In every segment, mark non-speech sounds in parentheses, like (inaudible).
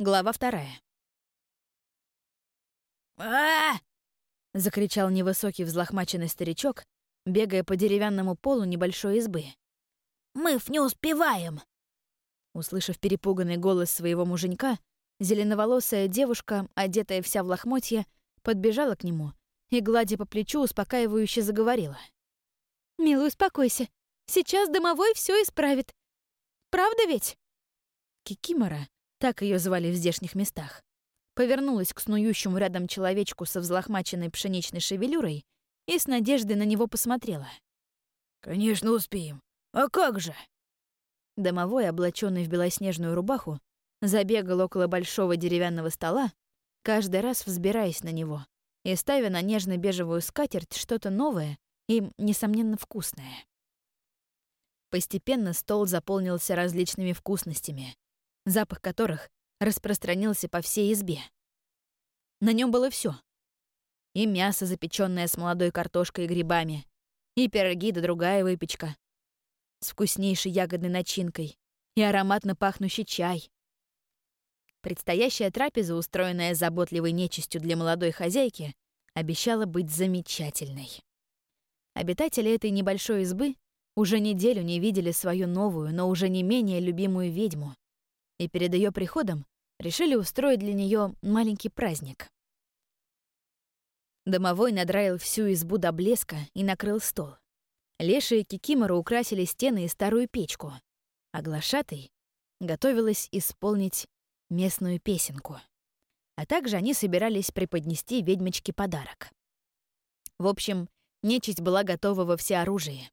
Глава вторая. а закричал невысокий взлохмаченный старичок, бегая по деревянному полу небольшой избы. «Мы не успеваем!» Услышав перепуганный голос своего муженька, зеленоволосая девушка, одетая вся в лохмотья, подбежала к нему и, гладя по плечу, успокаивающе заговорила. «Милый, успокойся. Сейчас домовой все исправит. Правда ведь?» Кикимора, так ее звали в здешних местах, повернулась к снующему рядом человечку со взлохмаченной пшеничной шевелюрой и с надеждой на него посмотрела. «Конечно успеем. А как же?» Домовой, облаченный в белоснежную рубаху, забегал около большого деревянного стола, каждый раз взбираясь на него и ставя на нежно-бежевую скатерть что-то новое и, несомненно, вкусное. Постепенно стол заполнился различными вкусностями, запах которых распространился по всей избе. На нем было все: И мясо, запеченное с молодой картошкой и грибами, и пироги да другая выпечка с вкуснейшей ягодной начинкой, и ароматно пахнущий чай. Предстоящая трапеза, устроенная заботливой нечистью для молодой хозяйки, обещала быть замечательной. Обитатели этой небольшой избы уже неделю не видели свою новую, но уже не менее любимую ведьму, и перед ее приходом решили устроить для нее маленький праздник. Домовой надраил всю избу до блеска и накрыл стол. Леша и Кикимора украсили стены и старую печку, а Глашатый готовилась исполнить местную песенку. А также они собирались преподнести ведьмочке подарок. В общем, нечисть была готова во всеоружии.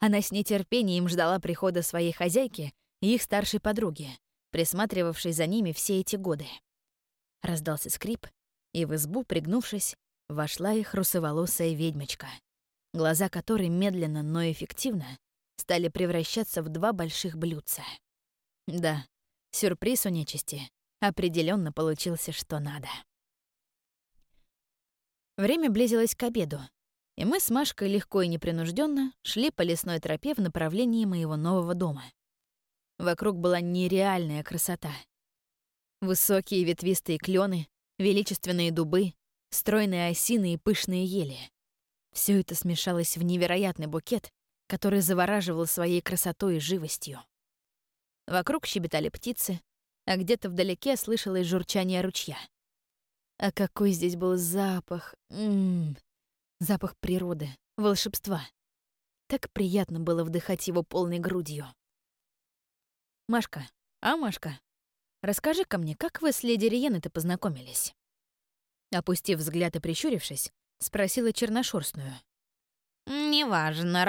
Она с нетерпением ждала прихода своей хозяйки и их старшей подруги, присматривавшей за ними все эти годы. Раздался скрип, и в избу, пригнувшись, вошла их русоволосая ведьмочка, глаза которой медленно, но эффективно стали превращаться в два больших блюдца. Да, сюрприз у нечисти определенно получился что надо. Время близилось к обеду, и мы с Машкой легко и непринужденно шли по лесной тропе в направлении моего нового дома. Вокруг была нереальная красота. Высокие ветвистые клены, величественные дубы, стройные осины и пышные ели. Все это смешалось в невероятный букет, который завораживал своей красотой и живостью. Вокруг щебетали птицы, а где-то вдалеке слышалось журчание ручья. А какой здесь был запах! М -м -м. Запах природы, волшебства. Так приятно было вдыхать его полной грудью. «Машка, а, Машка, расскажи-ка мне, как вы с леди Риеной-то познакомились?» Опустив взгляд и прищурившись, спросила черношерстную. «Неважно,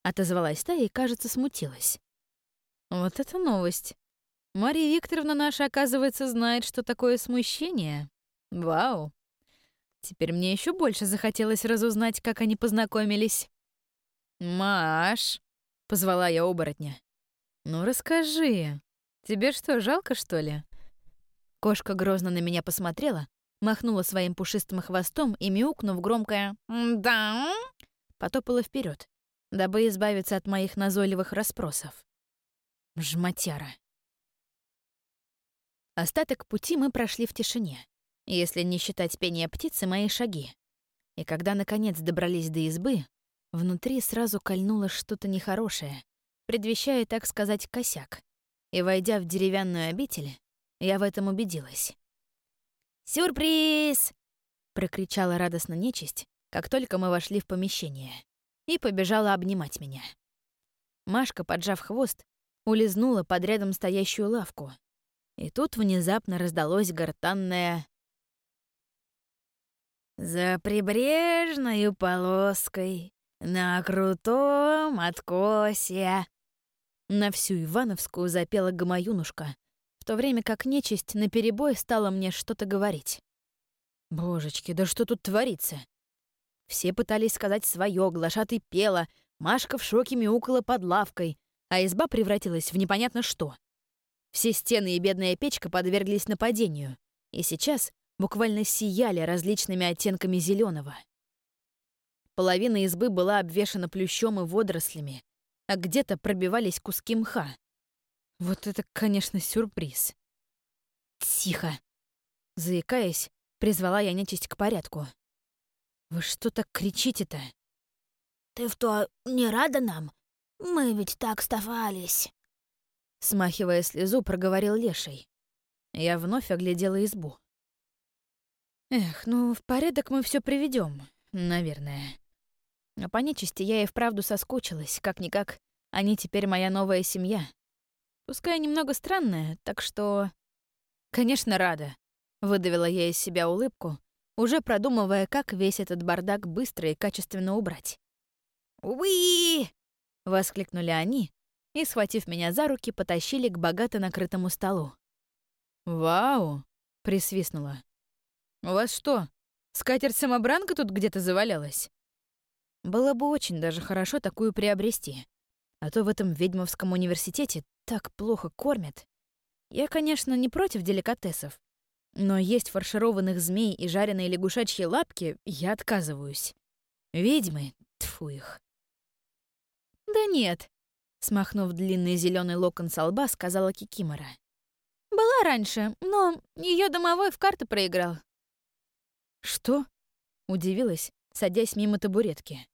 — отозвалась та и, кажется, смутилась. «Вот это новость. Мария Викторовна наша, оказывается, знает, что такое смущение. Вау! Теперь мне еще больше захотелось разузнать, как они познакомились». «Маш!» — позвала я оборотня. «Ну расскажи. Тебе что, жалко, что ли?» Кошка грозно на меня посмотрела, махнула своим пушистым хвостом и, мяукнув громкое «Да», потопала вперед, дабы избавиться от моих назойливых расспросов. Жматяра. Остаток пути мы прошли в тишине, если не считать пения птицы мои шаги. И когда, наконец, добрались до избы, внутри сразу кольнуло что-то нехорошее, предвещая, так сказать, косяк. И, войдя в деревянную обитель, я в этом убедилась. «Сюрприз!» — прокричала радостно нечисть, как только мы вошли в помещение, и побежала обнимать меня. Машка, поджав хвост, улизнула под рядом стоящую лавку. И тут внезапно раздалось гортанное «За прибрежной полоской, на крутом откосе». На всю Ивановскую запела гамаюнушка, в то время как нечисть наперебой стала мне что-то говорить. Божечки, да что тут творится? Все пытались сказать свое, глашатый пела, Машка в шоке мяукала под лавкой, а изба превратилась в непонятно что. Все стены и бедная печка подверглись нападению, и сейчас буквально сияли различными оттенками зеленого. Половина избы была обвешана плющом и водорослями, а где-то пробивались куски мха. Вот это, конечно, сюрприз. психа!» Заикаясь, призвала я нечисть к порядку. «Вы что так кричите-то?» «Ты что, не рада нам? Мы ведь так старались!» Смахивая слезу, проговорил Леший. Я вновь оглядела избу. Эх, ну, в порядок мы все приведем, наверное. А по нечисти я и вправду соскучилась, как-никак, они теперь моя новая семья. Пускай немного странная, так что... Конечно, рада. Выдавила я из себя улыбку, уже продумывая, как весь этот бардак быстро и качественно убрать. «Уи!» — воскликнули они и, схватив меня за руки, потащили к богато накрытому столу. «Вау!» — присвистнула. «У вас что, скатерть-самобранка тут где-то завалялась?» Было бы очень даже хорошо такую приобрести. А то в этом ведьмовском университете так плохо кормят. Я, конечно, не против деликатесов, но есть фаршированных змей и жареные лягушачьи лапки я отказываюсь. Ведьмы, тфу их. «Да нет», — смахнув длинный зеленый локон со лба, сказала Кикимора. «Была раньше, но ее домовой в карты проиграл». «Что?» — удивилась, садясь мимо табуретки.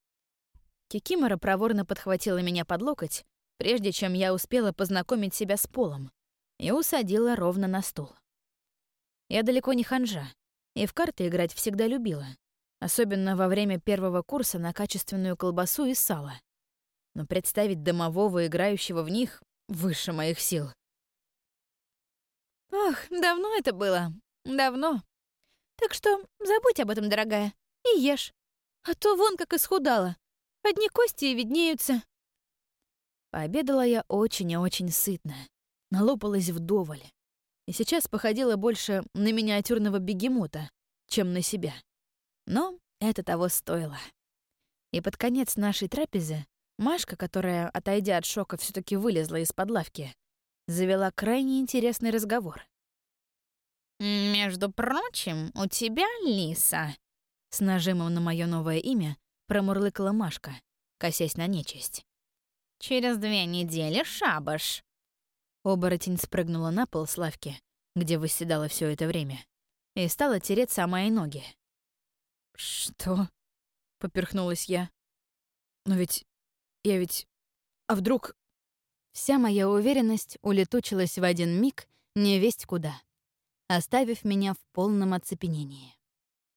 Кикимора проворно подхватила меня под локоть, прежде чем я успела познакомить себя с полом, и усадила ровно на стул. Я далеко не ханжа, и в карты играть всегда любила, особенно во время первого курса на качественную колбасу и сало. Но представить домового, играющего в них, выше моих сил. Ох, давно это было. Давно. Так что забудь об этом, дорогая, и ешь. А то вон как исхудала. Одни кости и виднеются. Пообедала я очень и очень сытно. Налопалась вдоволь. И сейчас походила больше на миниатюрного бегемота, чем на себя. Но это того стоило. И под конец нашей трапезы Машка, которая, отойдя от шока, все таки вылезла из-под лавки, завела крайне интересный разговор. «Между прочим, у тебя лиса», — с нажимом на мое новое имя промурлыкала Машка, косясь на нечисть. «Через две недели шабаш». Оборотень спрыгнула на пол с лавки, где восседала все это время, и стала тереть самые ноги. «Что?» — поперхнулась я. «Но ведь... я ведь... А вдруг...» Вся моя уверенность улетучилась в один миг невесть куда оставив меня в полном оцепенении.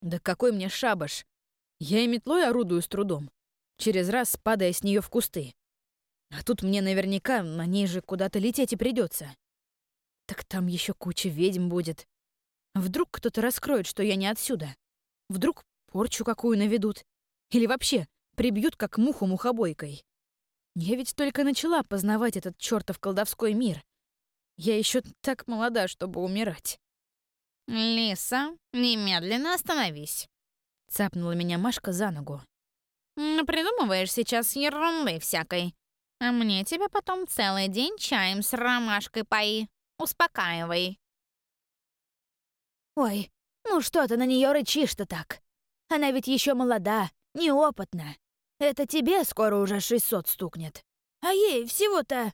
«Да какой мне шабаш! Я и метлой орудую с трудом, через раз падая с нее в кусты. А тут мне наверняка на ней же куда-то лететь и придется. Так там еще куча ведьм будет. Вдруг кто-то раскроет, что я не отсюда. Вдруг порчу какую наведут. Или вообще прибьют, как муху мухобойкой. Я ведь только начала познавать этот чертов колдовской мир. Я еще так молода, чтобы умирать. «Лиса, немедленно остановись!» — цапнула меня Машка за ногу. «Придумываешь сейчас ерунды всякой, а мне тебя потом целый день чаем с ромашкой пои. Успокаивай». «Ой, ну что ты на нее рычишь-то так? Она ведь еще молода, неопытна. Это тебе скоро уже 600 стукнет. А ей всего-то...»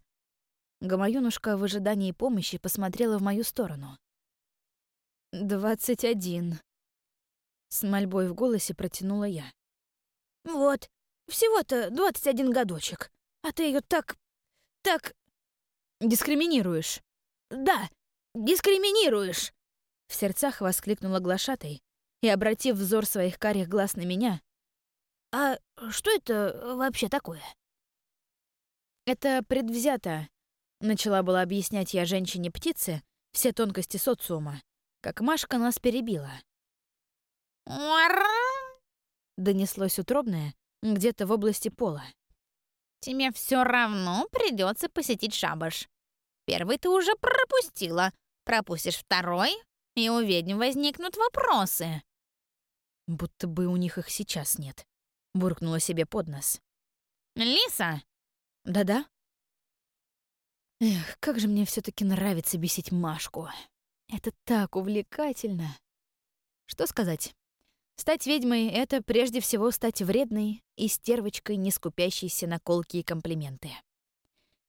Гамаюнушка в ожидании помощи посмотрела в мою сторону. «Двадцать один». С мольбой в голосе протянула я. «Вот, всего-то двадцать один годочек. А ты ее так... так...» «Дискриминируешь». «Да, дискриминируешь!» В сердцах воскликнула глашатой и, обратив взор своих карих глаз на меня... «А что это вообще такое?» «Это предвзято», — начала была объяснять я женщине-птице все тонкости социума, как Машка нас перебила. Донеслось утробное где-то в области пола. «Тебе все равно придется посетить шабаш. Первый ты уже пропустила. Пропустишь второй, и у ведьм возникнут вопросы». «Будто бы у них их сейчас нет», — буркнула себе под нос. «Лиса!» «Да-да?» Эх, как же мне все таки нравится бесить Машку. Это так увлекательно. Что сказать? Стать ведьмой — это прежде всего стать вредной и стервочкой, не скупящейся на колки и комплименты.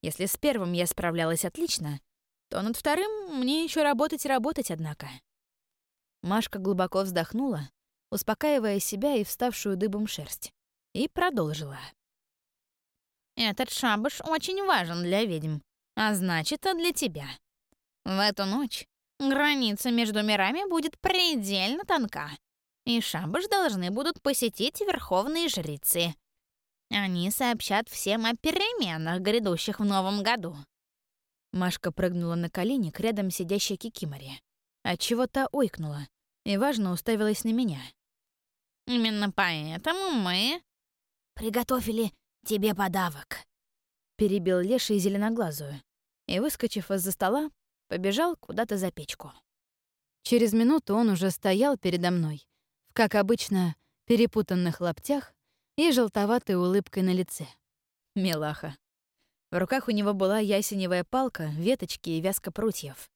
Если с первым я справлялась отлично, то над вторым мне еще работать и работать, однако. Машка глубоко вздохнула, успокаивая себя и вставшую дыбом шерсть, и продолжила. «Этот шабаш очень важен для ведьм, а значит, и для тебя. В эту ночь граница между мирами будет предельно тонка, и шабаш должны будут посетить верховные жрицы. Они сообщат всем о переменах, грядущих в новом году». Машка прыгнула на колени к рядом сидящей Кикиморе, отчего та ойкнула и, важно, уставилась на меня. «Именно поэтому мы...» «Приготовили тебе подавок», — перебил Леший зеленоглазую и, выскочив из-за стола, побежал куда-то за печку. Через минуту он уже стоял передо мной, в, как обычно, перепутанных лаптях и желтоватой улыбкой на лице. Милаха. В руках у него была ясеневая палка, веточки и вязка прутьев.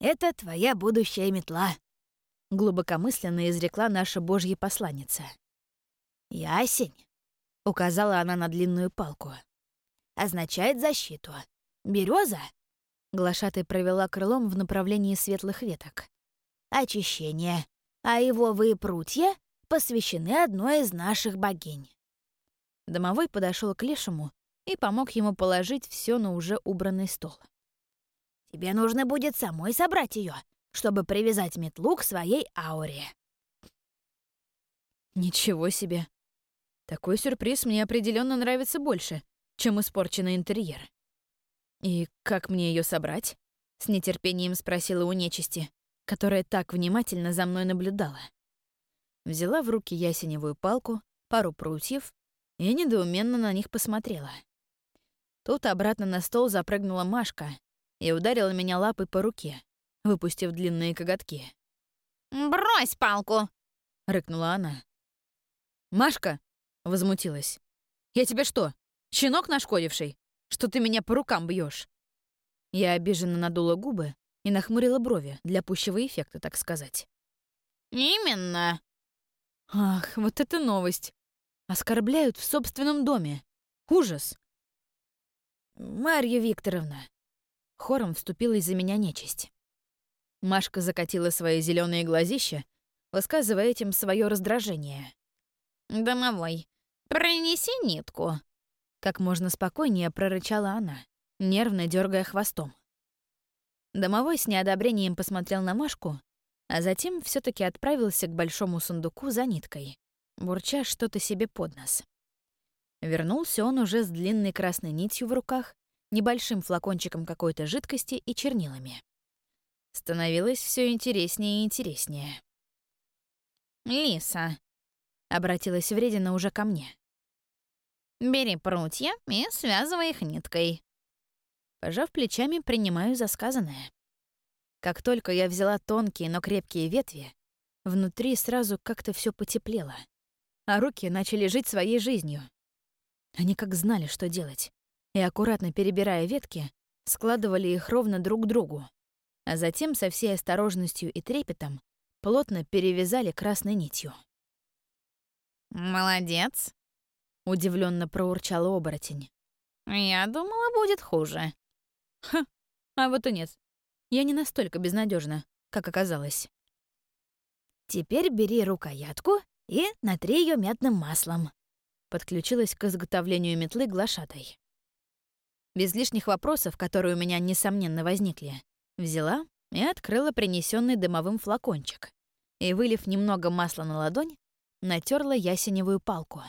«Это твоя будущая метла», — глубокомысленно изрекла наша божья посланница. «Ясень», — указала она на длинную палку, — «означает защиту. Береза Глашатай провела крылом в направлении светлых веток. «Очищение, а его вы прутья посвящены одной из наших богинь». Домовой подошел к Лешему и помог ему положить все на уже убранный стол. «Тебе нужно будет самой собрать ее, чтобы привязать метлу к своей ауре». Ничего себе! Такой сюрприз мне определенно нравится больше, чем испорченный интерьер. «И как мне ее собрать?» — с нетерпением спросила у нечисти, которая так внимательно за мной наблюдала. Взяла в руки ясеневую палку, пару прутьев и недоуменно на них посмотрела. Тут обратно на стол запрыгнула Машка и ударила меня лапой по руке, выпустив длинные коготки. «Брось палку!» — рыкнула она. «Машка!» — возмутилась. «Я тебе что, щенок нашкодивший? Что ты меня по рукам бьешь. Я обиженно надула губы и нахмурила брови для пущего эффекта, так сказать. «Именно!» Ах, вот это новость! Оскорбляют в собственном доме. Ужас! Марья Викторовна. Хором вступила из-за меня нечисть. Машка закатила свои зеленые глазища, высказывая этим свое раздражение. «Домовой, принеси нитку», как можно спокойнее прорычала она, нервно дергая хвостом. Домовой с неодобрением посмотрел на Машку, а затем все таки отправился к большому сундуку за ниткой, бурча что-то себе под нос. Вернулся он уже с длинной красной нитью в руках, небольшим флакончиком какой-то жидкости и чернилами. Становилось все интереснее и интереснее. «Лиса», — обратилась Вредина уже ко мне. Бери прутья и связывай их ниткой. Пожав плечами, принимаю за сказанное. Как только я взяла тонкие, но крепкие ветви, внутри сразу как-то все потеплело, а руки начали жить своей жизнью. Они как знали, что делать, и, аккуратно перебирая ветки, складывали их ровно друг к другу, а затем со всей осторожностью и трепетом плотно перевязали красной нитью. «Молодец», удивленно проурчал оборотень. Я думала, будет хуже. Ха, а вот и нет. Я не настолько безнадежна, как оказалось. Теперь бери рукоятку и натри ее мятным маслом. Подключилась к изготовлению метлы глашатой. Без лишних вопросов, которые у меня, несомненно, возникли, взяла и открыла принесенный дымовым флакончик и, вылив немного масла на ладонь, натерла ясеневую палку.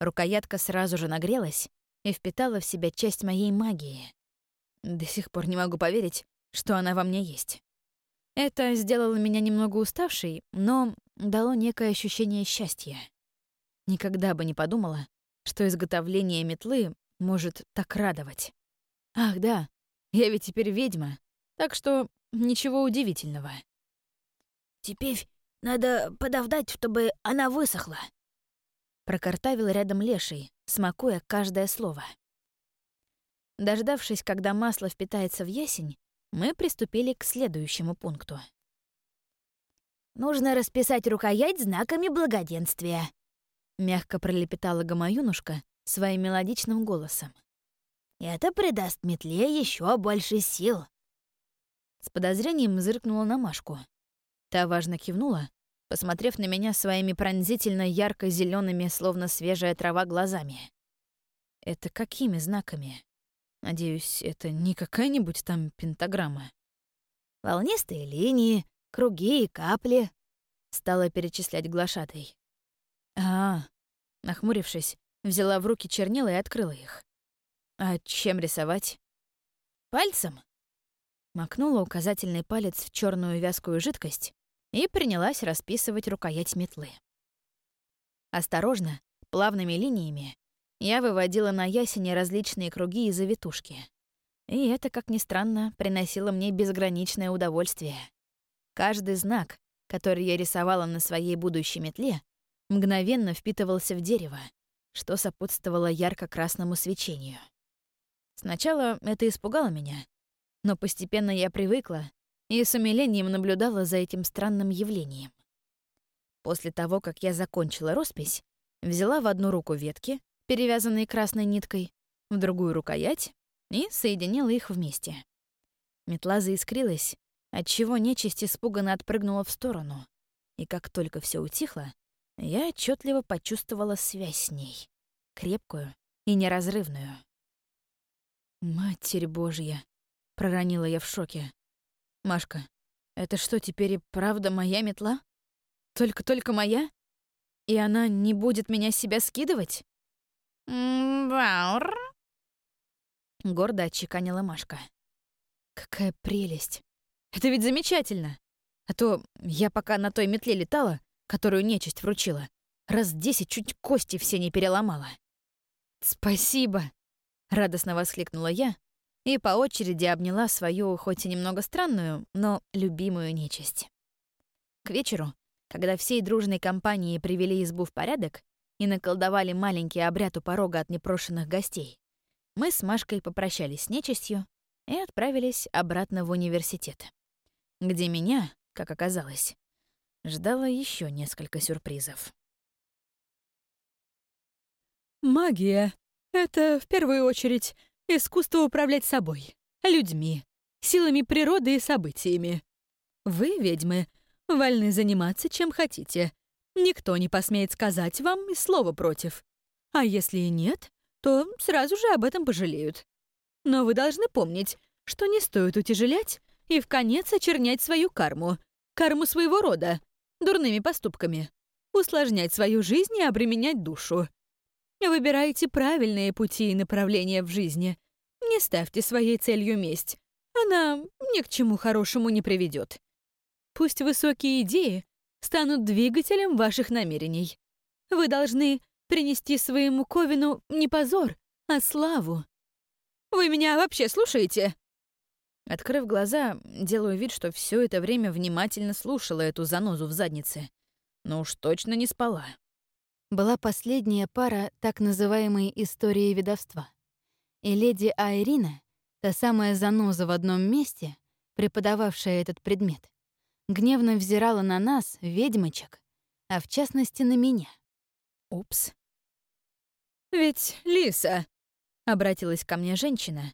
Рукоятка сразу же нагрелась и впитала в себя часть моей магии. До сих пор не могу поверить, что она во мне есть. Это сделало меня немного уставшей, но дало некое ощущение счастья. Никогда бы не подумала, что изготовление метлы может так радовать. Ах да, я ведь теперь ведьма, так что ничего удивительного. «Теперь надо подождать, чтобы она высохла», Прокартавил рядом леший, смакуя каждое слово. Дождавшись, когда масло впитается в ясень, мы приступили к следующему пункту. «Нужно расписать рукоять знаками благоденствия», — мягко пролепетала Гамаюнушка своим мелодичным голосом. Это придаст метле еще больше сил. С подозрением зыркнула на Машку. Та важно кивнула, посмотрев на меня своими пронзительно ярко зелеными словно свежая трава, глазами. Это какими знаками? Надеюсь, это не какая-нибудь там пентаграмма. Волнистые линии, круги и капли, стала перечислять глашатой. А, нахмурившись, взяла в руки чернила и открыла их. А чем рисовать? Пальцем. Макнула указательный палец в черную вязкую жидкость и принялась расписывать рукоять метлы. Осторожно, плавными линиями, я выводила на ясене различные круги и завитушки. И это, как ни странно, приносило мне безграничное удовольствие. Каждый знак, который я рисовала на своей будущей метле, мгновенно впитывался в дерево, что сопутствовало ярко-красному свечению. Сначала это испугало меня, но постепенно я привыкла и с умилением наблюдала за этим странным явлением. После того, как я закончила роспись, взяла в одну руку ветки, перевязанные красной ниткой, в другую рукоять и соединила их вместе. Метла заискрилась, отчего нечисть испуганно отпрыгнула в сторону, и как только все утихло, я отчетливо почувствовала связь с ней, крепкую и неразрывную. «Матерь Божья!» — проронила я в шоке. «Машка, это что, теперь и правда моя метла? Только-только моя? И она не будет меня с себя скидывать?» «Баур!» Гордо отчеканила Машка. Какая прелесть. Это ведь замечательно. А то я пока на той метле летала, которую нечисть вручила, раз десять чуть кости все не переломала. «Спасибо!» — радостно воскликнула я и по очереди обняла свою, хоть и немного странную, но любимую нечисть. К вечеру, когда всей дружной компанией привели избу в порядок и наколдовали маленький обряд у порога от непрошенных гостей, мы с Машкой попрощались с нечистью и отправились обратно в университет, где меня, как оказалось, ждало еще несколько сюрпризов. Магия — это, в первую очередь, искусство управлять собой, людьми, силами природы и событиями. Вы, ведьмы, вольны заниматься чем хотите. Никто не посмеет сказать вам и слова против. А если и нет, то сразу же об этом пожалеют. Но вы должны помнить, что не стоит утяжелять и в конец очернять свою карму, карму своего рода, дурными поступками, усложнять свою жизнь и обременять душу. Выбирайте правильные пути и направления в жизни. Не ставьте своей целью месть. Она ни к чему хорошему не приведет. Пусть высокие идеи станут двигателем ваших намерений. Вы должны принести своему Ковину не позор, а славу. Вы меня вообще слушаете?» Открыв глаза, делаю вид, что все это время внимательно слушала эту занозу в заднице. Но уж точно не спала. Была последняя пара так называемой истории ведовства. И леди Айрина, та самая заноза в одном месте, преподававшая этот предмет, гневно взирала на нас, ведьмочек, а в частности на меня. Упс. «Ведь, Лиса», — обратилась ко мне женщина.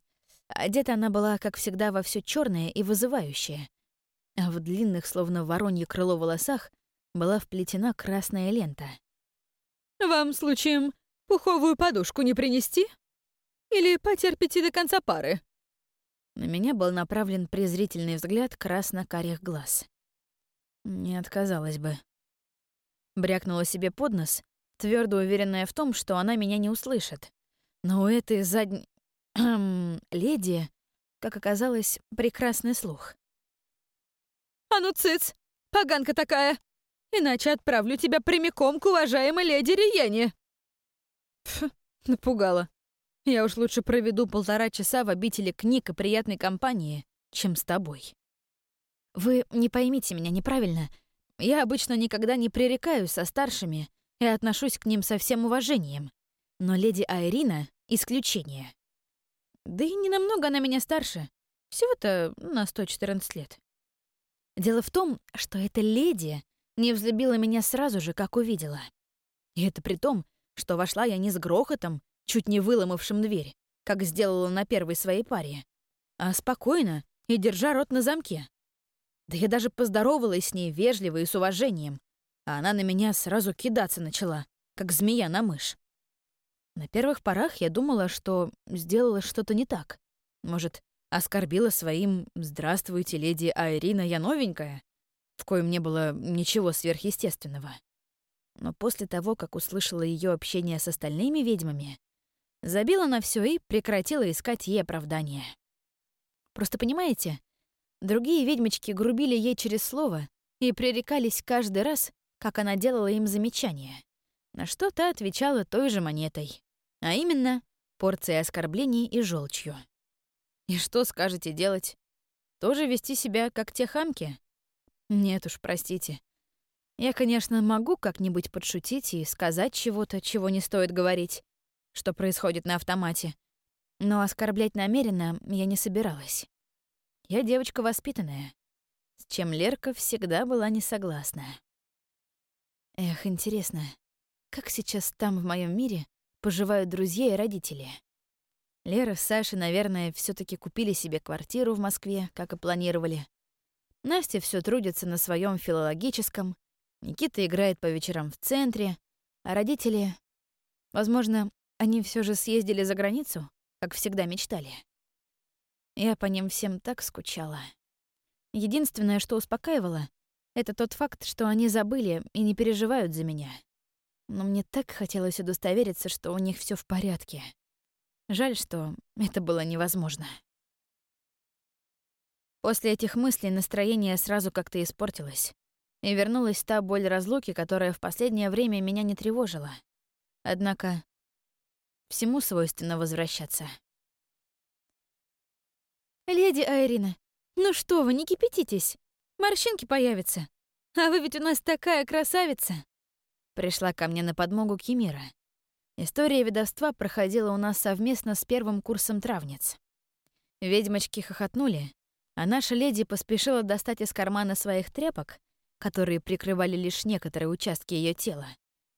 Одета она была, как всегда, во все черное и вызывающее. А в длинных, словно воронье крыло волосах, была вплетена красная лента. «Вам, случаем, пуховую подушку не принести? Или потерпите до конца пары?» На меня был направлен презрительный взгляд красно-карих глаз. Не отказалась бы. Брякнула себе под нос твердо уверенная в том, что она меня не услышит. Но у этой задней... (clears throat) леди, как оказалось, прекрасный слух. «А ну, цыц! Поганка такая! Иначе отправлю тебя прямиком к уважаемой леди Риене!» Пф, напугала. Я уж лучше проведу полтора часа в обители книг и приятной компании, чем с тобой. Вы не поймите меня неправильно. Я обычно никогда не пререкаюсь со старшими и отношусь к ним со всем уважением. Но леди Айрина — исключение. Да и не намного она меня старше. Всего-то на 114 лет. Дело в том, что эта леди не взлюбила меня сразу же, как увидела. И это при том, что вошла я не с грохотом, чуть не выломавшим дверь, как сделала на первой своей паре, а спокойно и держа рот на замке. Да я даже поздоровалась с ней вежливо и с уважением, а она на меня сразу кидаться начала, как змея на мышь. На первых порах я думала, что сделала что-то не так. Может, оскорбила своим «Здравствуйте, леди Айрина, я новенькая», в коем не было ничего сверхъестественного. Но после того, как услышала ее общение с остальными ведьмами, забила на все и прекратила искать ей оправдания. Просто понимаете, другие ведьмочки грубили ей через слово и пререкались каждый раз, как она делала им замечания, на что та отвечала той же монетой, а именно порцией оскорблений и желчью. И что скажете делать? Тоже вести себя, как те хамки? Нет уж, простите. Я, конечно, могу как-нибудь подшутить и сказать чего-то, чего не стоит говорить, что происходит на автомате. Но оскорблять намеренно я не собиралась. Я девочка воспитанная, с чем Лерка всегда была не согласна. Эх, интересно, как сейчас там, в моем мире, поживают друзья и родители? Лера с Сашей, наверное, все таки купили себе квартиру в Москве, как и планировали. Настя все трудится на своем филологическом, Никита играет по вечерам в центре, а родители... Возможно, они все же съездили за границу, как всегда мечтали. Я по ним всем так скучала. Единственное, что успокаивало, это тот факт, что они забыли и не переживают за меня. Но мне так хотелось удостовериться, что у них все в порядке. Жаль, что это было невозможно. После этих мыслей настроение сразу как-то испортилось. И вернулась та боль разлуки, которая в последнее время меня не тревожила. Однако всему свойственно возвращаться. «Леди Айрина, ну что вы, не кипятитесь. Морщинки появятся. А вы ведь у нас такая красавица!» Пришла ко мне на подмогу Кимира. История ведовства проходила у нас совместно с первым курсом травниц. Ведьмочки хохотнули, а наша леди поспешила достать из кармана своих тряпок, которые прикрывали лишь некоторые участки ее тела,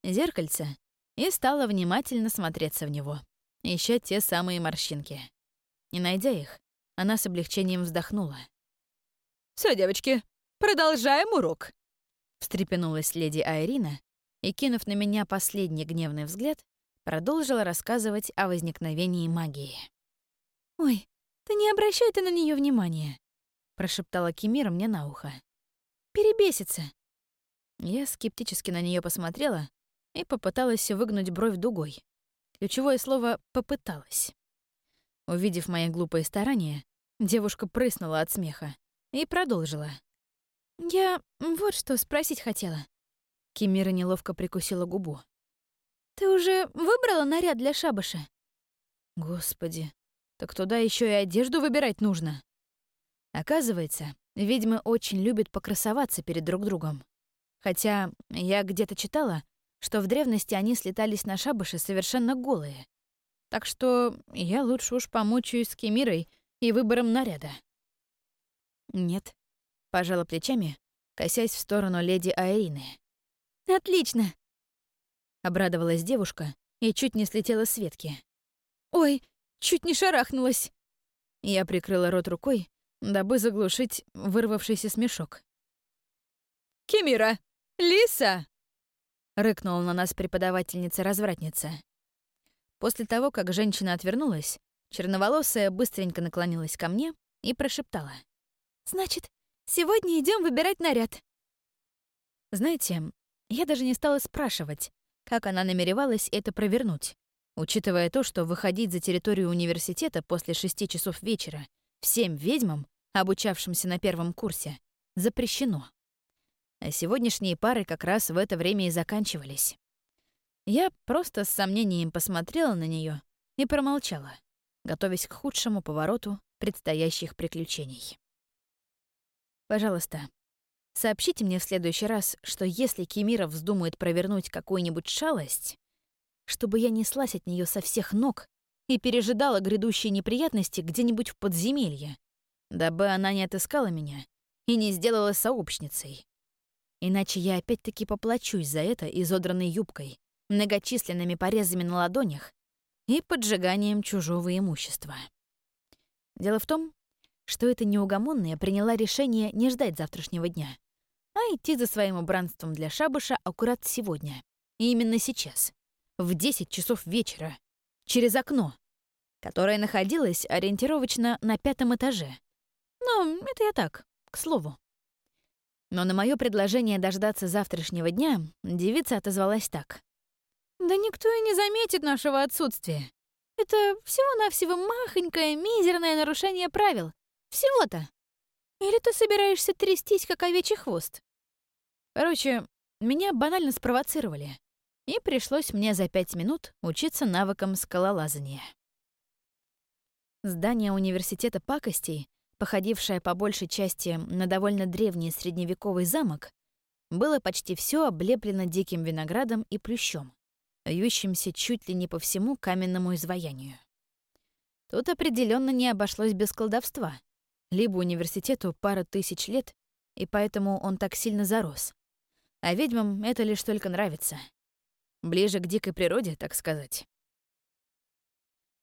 зеркальце, и стала внимательно смотреться в него, ища те самые морщинки. Не найдя их, она с облегчением вздохнула. Все, девочки, продолжаем урок!» Встрепенулась леди Айрина и, кинув на меня последний гневный взгляд, продолжила рассказывать о возникновении магии. «Ой, ты не обращай ты на нее внимания», — прошептала Кимира мне на ухо. «Перебесится». Я скептически на нее посмотрела и попыталась выгнуть бровь дугой. Ключевое слово «попыталась». Увидев мои глупые старания, девушка прыснула от смеха и продолжила. «Я вот что спросить хотела». Кимира неловко прикусила губу. Ты уже выбрала наряд для шабаша? Господи, так туда еще и одежду выбирать нужно. Оказывается, ведьмы очень любят покрасоваться перед друг другом. Хотя я где-то читала, что в древности они слетались на шабаши совершенно голые. Так что я лучше уж помучаюсь с Кемирой и выбором наряда. Нет, пожала плечами, косясь в сторону леди Айрины. «Отлично!» Обрадовалась девушка и чуть не слетела с ветки. «Ой, чуть не шарахнулась!» Я прикрыла рот рукой, дабы заглушить вырвавшийся смешок. «Кемира! Лиса!» — рыкнула на нас преподавательница-развратница. После того, как женщина отвернулась, черноволосая быстренько наклонилась ко мне и прошептала. «Значит, сегодня идем выбирать наряд». Знаете, я даже не стала спрашивать, как она намеревалась это провернуть, учитывая то, что выходить за территорию университета после шести часов вечера всем ведьмам, обучавшимся на первом курсе, запрещено. А сегодняшние пары как раз в это время и заканчивались. Я просто с сомнением посмотрела на нее и промолчала, готовясь к худшему повороту предстоящих приключений. Пожалуйста, Сообщите мне в следующий раз, что если Кемира вздумает провернуть какую-нибудь шалость, чтобы я неслась от нее со всех ног и пережидала грядущие неприятности где-нибудь в подземелье, дабы она не отыскала меня и не сделала сообщницей. Иначе я опять-таки поплачусь за это изодранной юбкой, многочисленными порезами на ладонях, и поджиганием чужого имущества. Дело в том, что эта неугомонная приняла решение не ждать завтрашнего дня, а идти за своим убранством для шабаша аккурат сегодня. И именно сейчас, в 10 часов вечера, через окно, которое находилось ориентировочно на пятом этаже. Но это я так, к слову. Но на мое предложение дождаться завтрашнего дня девица отозвалась так. «Да никто и не заметит нашего отсутствия. Это всего-навсего махонькое, мизерное нарушение правил. Всего-то. Или ты собираешься трястись, как овечий хвост?» Короче, меня банально спровоцировали, и пришлось мне за пять минут учиться навыкам скалолазания. Здание университета пакостей, походившее по большей части на довольно древний средневековый замок, было почти все облеплено диким виноградом и плющом, вьющимся чуть ли не по всему каменному изваянию. Тут определенно не обошлось без колдовства. Либо университету пара тысяч лет, и поэтому он так сильно зарос. А ведьмам это лишь только нравится. Ближе к дикой природе, так сказать.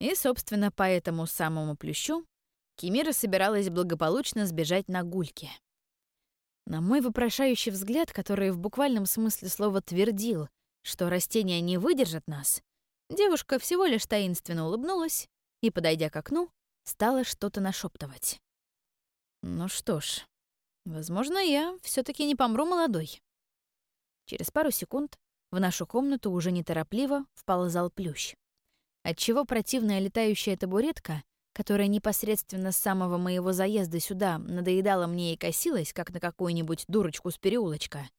И, собственно, по этому самому плющу Кемира собиралась благополучно сбежать на гульке. На мой вопрошающий взгляд, который в буквальном смысле слова твердил, что растения не выдержат нас, девушка всего лишь таинственно улыбнулась и, подойдя к окну, стала что-то нашептывать. Ну что ж, возможно, я все таки не помру молодой. Через пару секунд в нашу комнату уже неторопливо вползал плющ отчего противная летающая табуретка, которая непосредственно с самого моего заезда сюда надоедала мне и косилась, как на какую-нибудь дурочку с переулочка,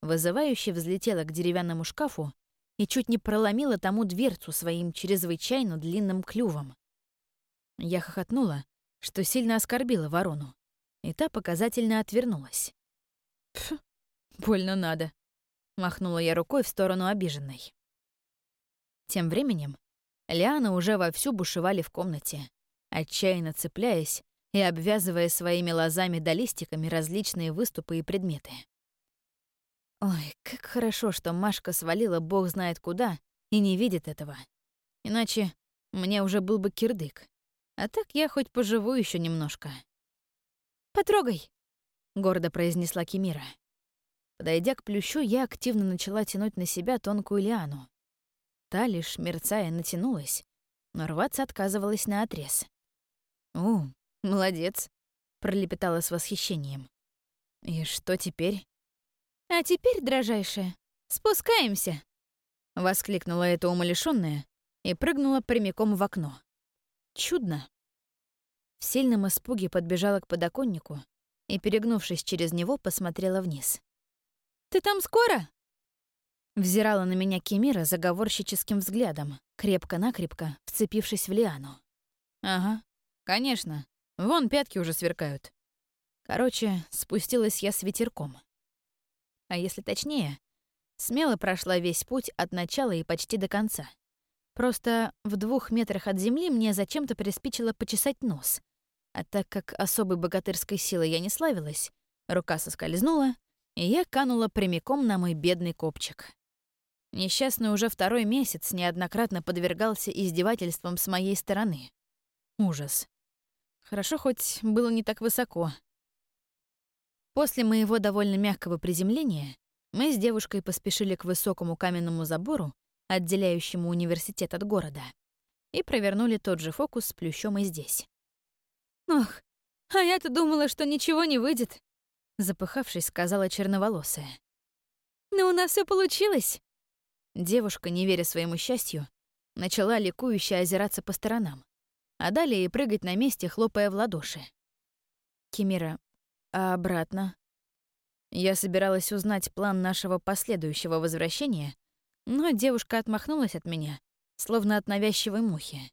вызывающе взлетела к деревянному шкафу и чуть не проломила тому дверцу своим чрезвычайно длинным клювом. Я хохотнула, что сильно оскорбила ворону, и та показательно отвернулась. «Пф, больно надо», — махнула я рукой в сторону обиженной. Тем временем Лианы уже вовсю бушевали в комнате, отчаянно цепляясь и обвязывая своими лозами да листиками различные выступы и предметы. Ой, как хорошо, что Машка свалила бог знает куда и не видит этого. Иначе мне уже был бы кирдык. А так я хоть поживу еще немножко. «Потрогай!» — гордо произнесла Кемира. Подойдя к плющу, я активно начала тянуть на себя тонкую лиану. Та лишь, мерцая, натянулась, но рваться отказывалась на отрез. «О, молодец!» — пролепетала с восхищением. «И что теперь?» «А теперь, дрожайшая, спускаемся!» — воскликнула эта умалишённая и прыгнула прямиком в окно. Чудно. В сильном испуге подбежала к подоконнику и, перегнувшись через него, посмотрела вниз. «Ты там скоро?» Взирала на меня Кемира заговорщическим взглядом, крепко-накрепко вцепившись в лиану. «Ага, конечно. Вон пятки уже сверкают». Короче, спустилась я с ветерком. А если точнее, смело прошла весь путь от начала и почти до конца. Просто в двух метрах от земли мне зачем-то приспичило почесать нос. А так как особой богатырской силой я не славилась, рука соскользнула, и я канула прямиком на мой бедный копчик. Несчастный уже второй месяц неоднократно подвергался издевательствам с моей стороны. Ужас. Хорошо, хоть было не так высоко. После моего довольно мягкого приземления мы с девушкой поспешили к высокому каменному забору, отделяющему университет от города, и провернули тот же фокус с плющом и здесь. «Ох, а я-то думала, что ничего не выйдет», — запыхавшись, сказала черноволосая. «Но у нас все получилось. Девушка, не веря своему счастью, начала ликующе озираться по сторонам, а далее и прыгать на месте, хлопая в ладоши. Кемира, а обратно? Я собиралась узнать план нашего последующего возвращения, но девушка отмахнулась от меня, словно от навязчивой мухи.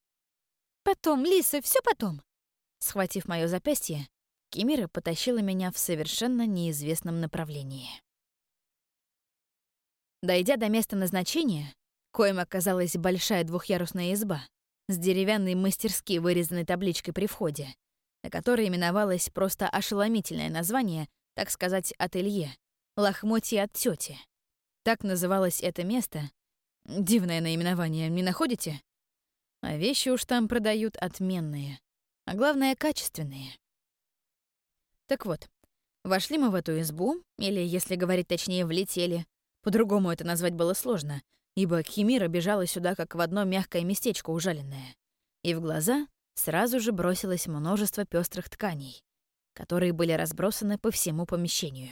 «Потом, Лиса, все потом!» Схватив моё запястье, Кемира потащила меня в совершенно неизвестном направлении. Дойдя до места назначения, коим оказалась большая двухъярусная изба с деревянной мастерски вырезанной табличкой при входе, на которой именовалось просто ошеломительное название, так сказать, ателье «Лохмотье от тети. Так называлось это место. Дивное наименование, не находите? А вещи уж там продают отменные, а главное — качественные. Так вот, вошли мы в эту избу, или, если говорить точнее, влетели. По-другому это назвать было сложно, ибо Химира бежала сюда как в одно мягкое местечко ужаленное. И в глаза сразу же бросилось множество пестрых тканей, которые были разбросаны по всему помещению.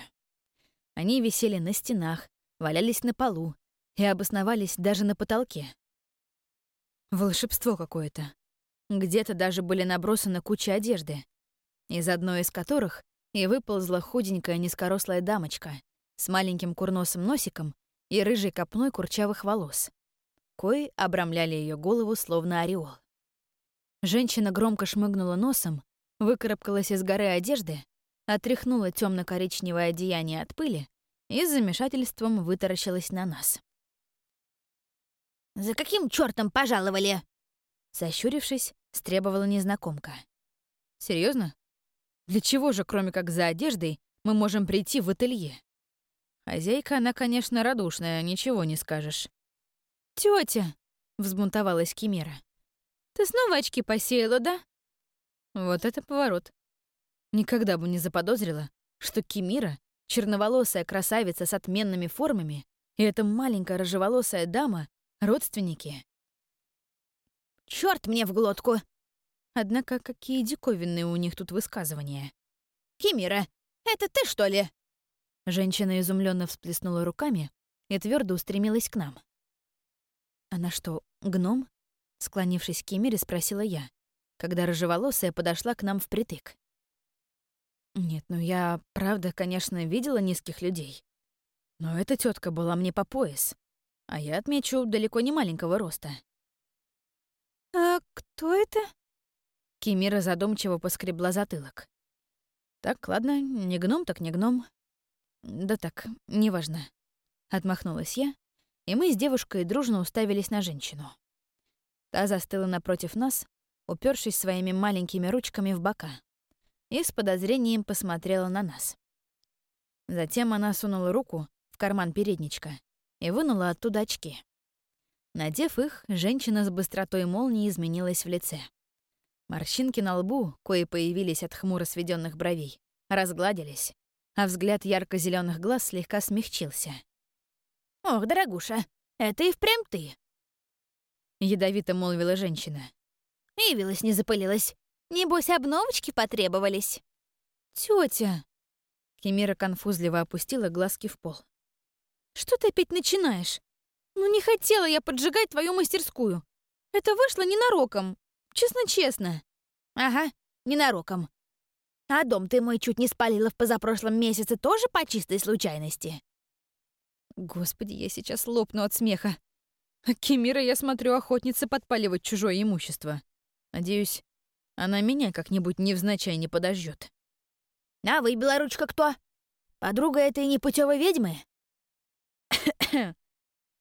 Они висели на стенах, валялись на полу и обосновались даже на потолке. Волшебство какое-то. Где-то даже были набросаны куча одежды, из одной из которых и выползла худенькая низкорослая дамочка с маленьким курносым носиком и рыжей копной курчавых волос. Кои обрамляли ее голову словно ореол. Женщина громко шмыгнула носом, выкарабкалась из горы одежды, отряхнула темно коричневое одеяние от пыли и с замешательством вытаращилась на нас. «За каким чертом пожаловали?» Сощурившись, стребовала незнакомка. Серьезно? Для чего же, кроме как за одеждой, мы можем прийти в ателье? Хозяйка, она, конечно, радушная, ничего не скажешь. Тетя, взбунтовалась Кимера. «Ты снова очки посеяла, да?» Вот это поворот. Никогда бы не заподозрила, что Кимира — черноволосая красавица с отменными формами, и эта маленькая рыжеволосая дама — родственники. Черт мне в глотку!» Однако какие диковинные у них тут высказывания. «Кимира, это ты, что ли?» Женщина изумленно всплеснула руками и твердо устремилась к нам. «Она что, гном?» Склонившись к Кимире, спросила я, когда рыжеволосая подошла к нам впритык. Нет, ну я, правда, конечно, видела низких людей. Но эта тетка была мне по пояс. А я отмечу далеко не маленького роста. «А кто это?» Кимира задумчиво поскребла затылок. «Так, ладно, не гном, так не гном. Да так, неважно». Отмахнулась я, и мы с девушкой дружно уставились на женщину. Та застыла напротив нас, упершись своими маленькими ручками в бока, и с подозрением посмотрела на нас. Затем она сунула руку в карман передничка и вынула оттуда очки. Надев их, женщина с быстротой молнии изменилась в лице. Морщинки на лбу, кои появились от хмуро сведенных бровей, разгладились, а взгляд ярко зеленых глаз слегка смягчился. «Ох, дорогуша, это и впрямь ты!» Ядовито молвила женщина. Явилась, не запылилась. Небось, обновочки потребовались. Тетя! Химера конфузливо опустила глазки в пол. «Что ты опять начинаешь? Ну не хотела я поджигать твою мастерскую. Это вышло ненароком. Честно-честно». «Ага, ненароком. А дом ты мой чуть не спалила в позапрошлом месяце тоже по чистой случайности?» Господи, я сейчас лопну от смеха. Кемира, я смотрю, охотница подпаливать чужое имущество. Надеюсь, она меня как-нибудь невзначай не подожжет. А вы, белоручка, кто? Подруга этой непутевой ведьмы? (coughs)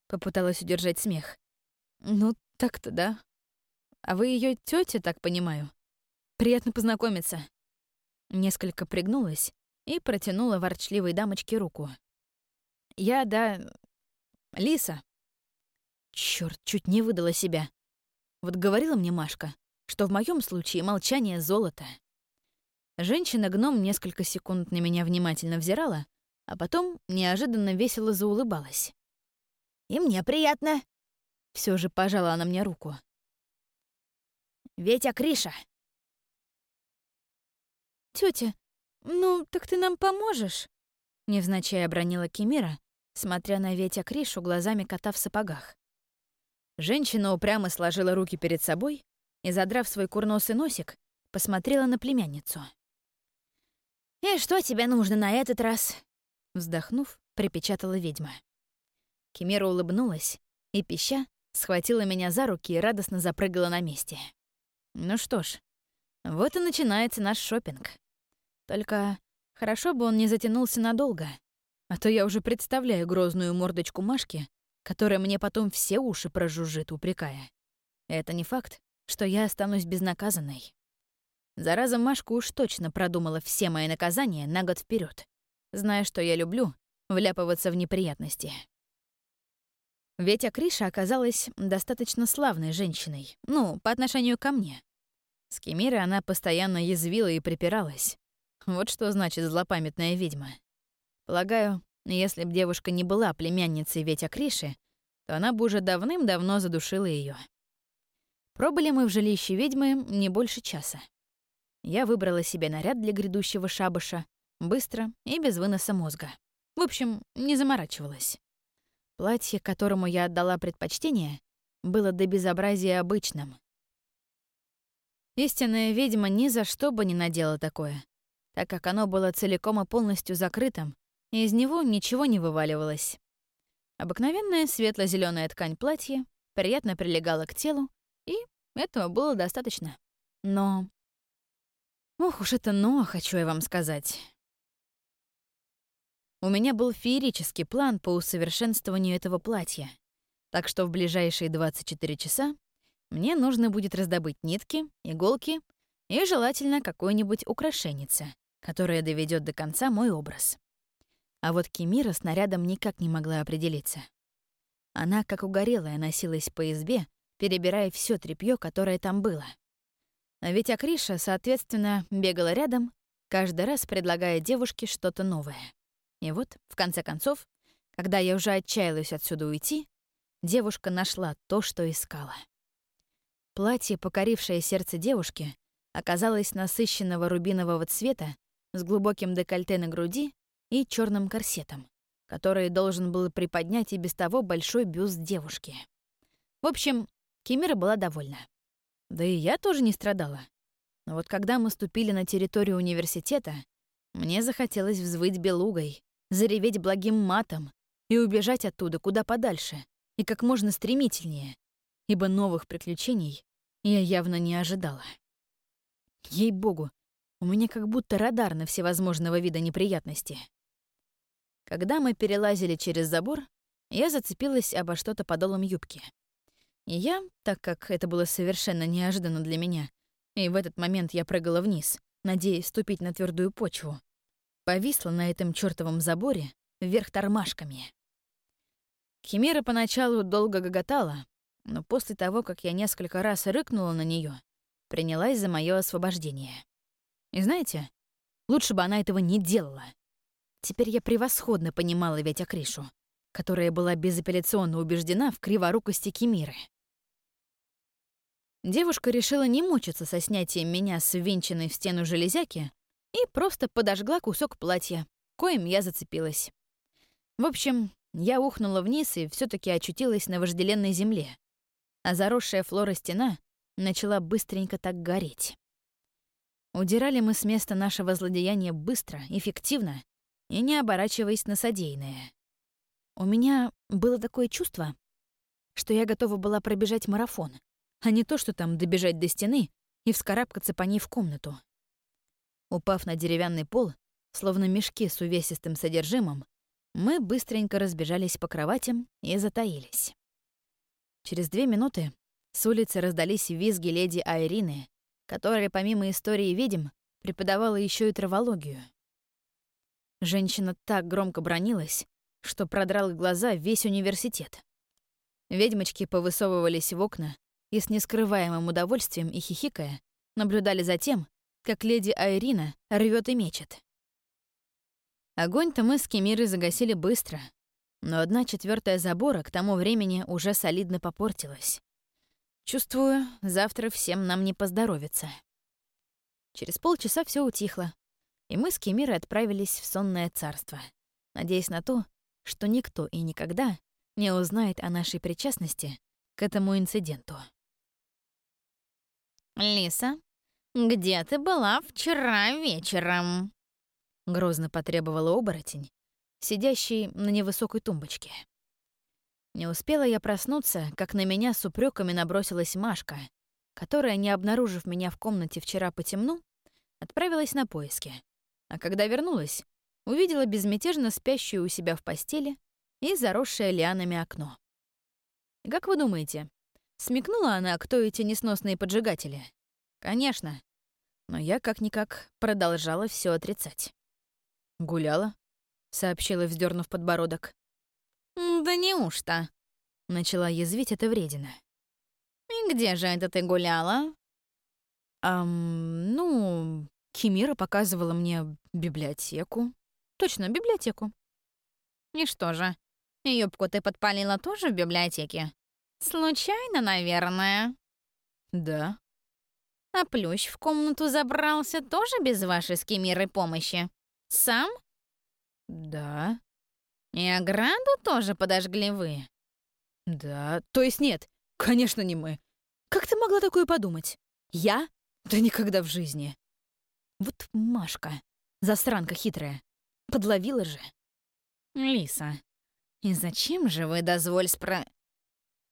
Попыталась удержать смех. Ну, так-то да. А вы ее тетя, так понимаю? Приятно познакомиться. Несколько пригнулась и протянула ворчливой дамочке руку. Я, да... Лиса. Черт, чуть не выдала себя. Вот говорила мне Машка, что в моем случае молчание — золото. Женщина-гном несколько секунд на меня внимательно взирала, а потом неожиданно весело заулыбалась. «И мне приятно!» Все же пожала она мне руку. «Ветя Криша!» Тетя, ну, так ты нам поможешь?» Невзначай обронила Кемира, смотря на Ветя Кришу глазами кота в сапогах. Женщина упрямо сложила руки перед собой и, задрав свой курносый носик, посмотрела на племянницу. «И что тебе нужно на этот раз?» Вздохнув, припечатала ведьма. Кемера улыбнулась и, пища, схватила меня за руки и радостно запрыгала на месте. Ну что ж, вот и начинается наш шопинг. Только хорошо бы он не затянулся надолго, а то я уже представляю грозную мордочку Машки, которая мне потом все уши прожужжит, упрекая. Это не факт, что я останусь безнаказанной. Зараза Машка уж точно продумала все мои наказания на год вперед, зная, что я люблю вляпываться в неприятности. Ведь Акриша оказалась достаточно славной женщиной, ну, по отношению ко мне. С Кемирой она постоянно язвила и припиралась. Вот что значит злопамятная ведьма. Полагаю, если б девушка не была племянницей Ветя Криши, то она бы уже давным-давно задушила ее. Пробыли мы в жилище ведьмы не больше часа. Я выбрала себе наряд для грядущего шабаша, быстро и без выноса мозга. В общем, не заморачивалась. Платье, которому я отдала предпочтение, было до безобразия обычным. Истинная ведьма ни за что бы не надела такое, так как оно было целиком и полностью закрытым, и из него ничего не вываливалось. Обыкновенная светло зеленая ткань платья приятно прилегала к телу, и этого было достаточно. Но... Ох уж это «но», хочу я вам сказать. У меня был феерический план по усовершенствованию этого платья, так что в ближайшие 24 часа мне нужно будет раздобыть нитки, иголки и желательно какое-нибудь украшеннице, которое доведет до конца мой образ. А вот Кемира с нарядом никак не могла определиться. Она, как угорелая, носилась по избе, перебирая все тряпье, которое там было. А ведь Акриша, соответственно, бегала рядом, каждый раз предлагая девушке что-то новое. И вот, в конце концов, когда я уже отчаялась отсюда уйти, девушка нашла то, что искала. Платье, покорившее сердце девушки, оказалось насыщенного рубинового цвета с глубоким декольте на груди и черным корсетом, который должен был приподнять и без того большой бюст девушки. В общем, Кемира была довольна. Да и я тоже не страдала. Но вот когда мы ступили на территорию университета, мне захотелось взвыть белугой, зареветь благим матом и убежать оттуда куда подальше и как можно стремительнее, ибо новых приключений я явно не ожидала. Ей-богу, у меня как будто радар на всевозможного вида неприятности. Когда мы перелазили через забор, я зацепилась обо что-то подолом юбки. И я, так как это было совершенно неожиданно для меня, и в этот момент я прыгала вниз, надеясь ступить на твердую почву, повисла на этом чёртовом заборе вверх тормашками. Химера поначалу долго гоготала, но после того, как я несколько раз рыкнула на неё, принялась за моё освобождение. И знаете, лучше бы она этого не делала. Теперь я превосходно понимала Ветя Кришу, которая была безапелляционно убеждена в криворукости Кемиры. Девушка решила не мучиться со снятием меня с ввинченной в стену железяки и просто подожгла кусок платья, коим я зацепилась. В общем, я ухнула вниз и все таки очутилась на вожделенной земле, а заросшая флора стена начала быстренько так гореть. Удирали мы с места нашего злодеяния быстро, эффективно и не оборачиваясь на содеянное. У меня было такое чувство, что я готова была пробежать марафон, а не то, что там добежать до стены и вскарабкаться по ней в комнату. Упав на деревянный пол, словно мешки с увесистым содержимым, мы быстренько разбежались по кроватям и затаились. Через две минуты с улицы раздались визги леди Айрины, которая помимо истории ведьм преподавала еще и травологию. Женщина так громко бронилась, что продрал глаза весь университет. Ведьмочки повысовывались в окна и с нескрываемым удовольствием и хихикая наблюдали за тем, как леди Айрина рвет и мечет. Огонь-то мы с Кемирой загасили быстро, но одна четвертая забора к тому времени уже солидно попортилась. Чувствую, завтра всем нам не поздоровится. Через полчаса все утихло, и мы с Кемирой отправились в сонное царство, надеясь на то, что никто и никогда не узнает о нашей причастности к этому инциденту. «Лиса, где ты была вчера вечером?» — грозно потребовала оборотень, сидящий на невысокой тумбочке. Не успела я проснуться, как на меня с упреками набросилась Машка, которая, не обнаружив меня в комнате вчера по темну, отправилась на поиски а когда вернулась, увидела безмятежно спящую у себя в постели и заросшее лианами окно. как вы думаете, смекнула она, кто эти несносные поджигатели? Конечно. Но я как-никак продолжала все отрицать. «Гуляла?» — сообщила, вздернув подбородок. «Да неужто?» начала язвить эта вредина. «И где же это ты гуляла?» «Ам, ну, Кимира показывала мне библиотеку. Точно, библиотеку». «И что же, юбку ты подпалила тоже в библиотеке? Случайно, наверное?» «Да». «А плющ в комнату забрался тоже без вашей с Кимирой помощи? Сам?» «Да». «И ограду тоже подожгли вы?» «Да, то есть нет, конечно, не мы. Как ты могла такое подумать? Я? Да никогда в жизни». Вот Машка, засранка хитрая, подловила же. «Лиса, и зачем же вы, дозволь спро...»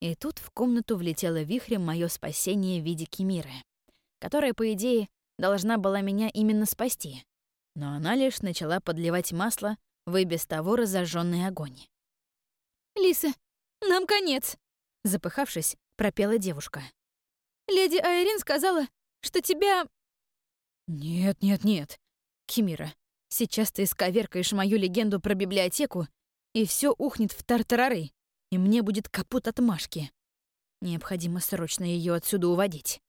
И тут в комнату влетело вихрем мое спасение в виде Кемиры, которая, по идее, должна была меня именно спасти. Но она лишь начала подливать масло в и без того разожженный огонь. «Лиса, нам конец!» Запыхавшись, пропела девушка. «Леди Айрин сказала, что тебя...» «Нет, нет, нет. Кимира, сейчас ты исковеркаешь мою легенду про библиотеку, и все ухнет в тартарары, и мне будет капут от Машки. Необходимо срочно ее отсюда уводить».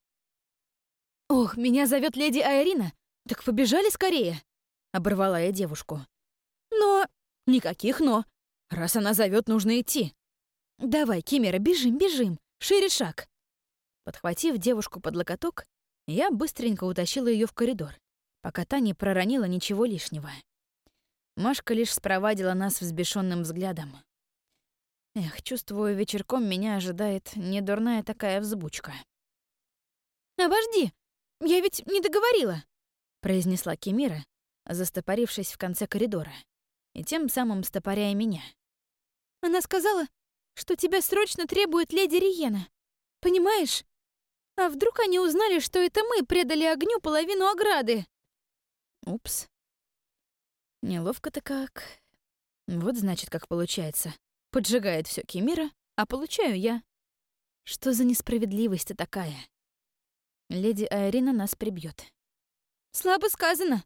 «Ох, меня зовет леди Айрина? Так побежали скорее!» — оборвала я девушку. «Но...» «Никаких «но». Раз она зовет, нужно идти. Давай, Кимера, бежим, бежим, шире шаг». Подхватив девушку под локоток, я быстренько утащила ее в коридор, пока та не проронила ничего лишнего. Машка лишь спровадила нас взбешенным взглядом. Эх, чувствую, вечерком меня ожидает недурная такая взбучка. «Обожди, я ведь не договорила», — произнесла Кемира, застопорившись в конце коридора, и тем самым стопоряя меня. «Она сказала, что тебя срочно требует леди Риена. Понимаешь? А вдруг они узнали, что это мы предали огню половину ограды? Упс. Неловко-то как. Вот значит, как получается. Поджигает все Кемира, а получаю я. Что за несправедливость такая? Леди Айрина нас прибьет. Слабо сказано.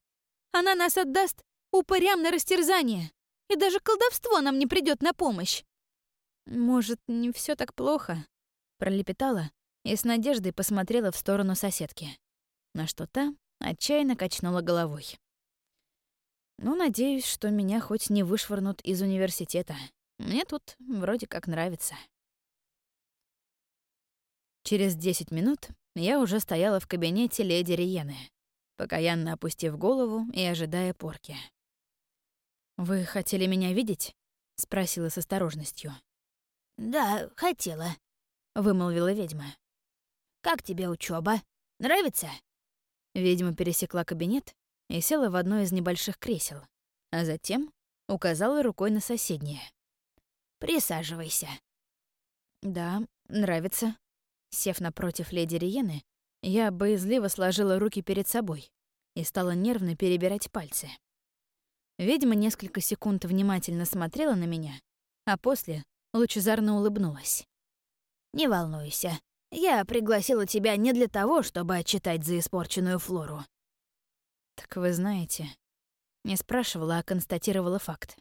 Она нас отдаст упырям на растерзание. И даже колдовство нам не придет на помощь. Может, не все так плохо? Пролепетала и с надеждой посмотрела в сторону соседки, на что та отчаянно качнула головой. Ну, надеюсь, что меня хоть не вышвырнут из университета. Мне тут вроде как нравится. Через 10 минут я уже стояла в кабинете леди Риены, покаянно опустив голову и ожидая порки. «Вы хотели меня видеть?» — спросила с осторожностью. «Да, хотела», — вымолвила ведьма. «Как тебе учеба? Нравится?» Ведьма пересекла кабинет и села в одно из небольших кресел, а затем указала рукой на соседнее. «Присаживайся». «Да, нравится». Сев напротив леди Риены, я боязливо сложила руки перед собой и стала нервно перебирать пальцы. Ведьма несколько секунд внимательно смотрела на меня, а после лучезарно улыбнулась. «Не волнуйся, я пригласила тебя не для того, чтобы отчитать за испорченную флору». «Так вы знаете...» Не спрашивала, а констатировала факт.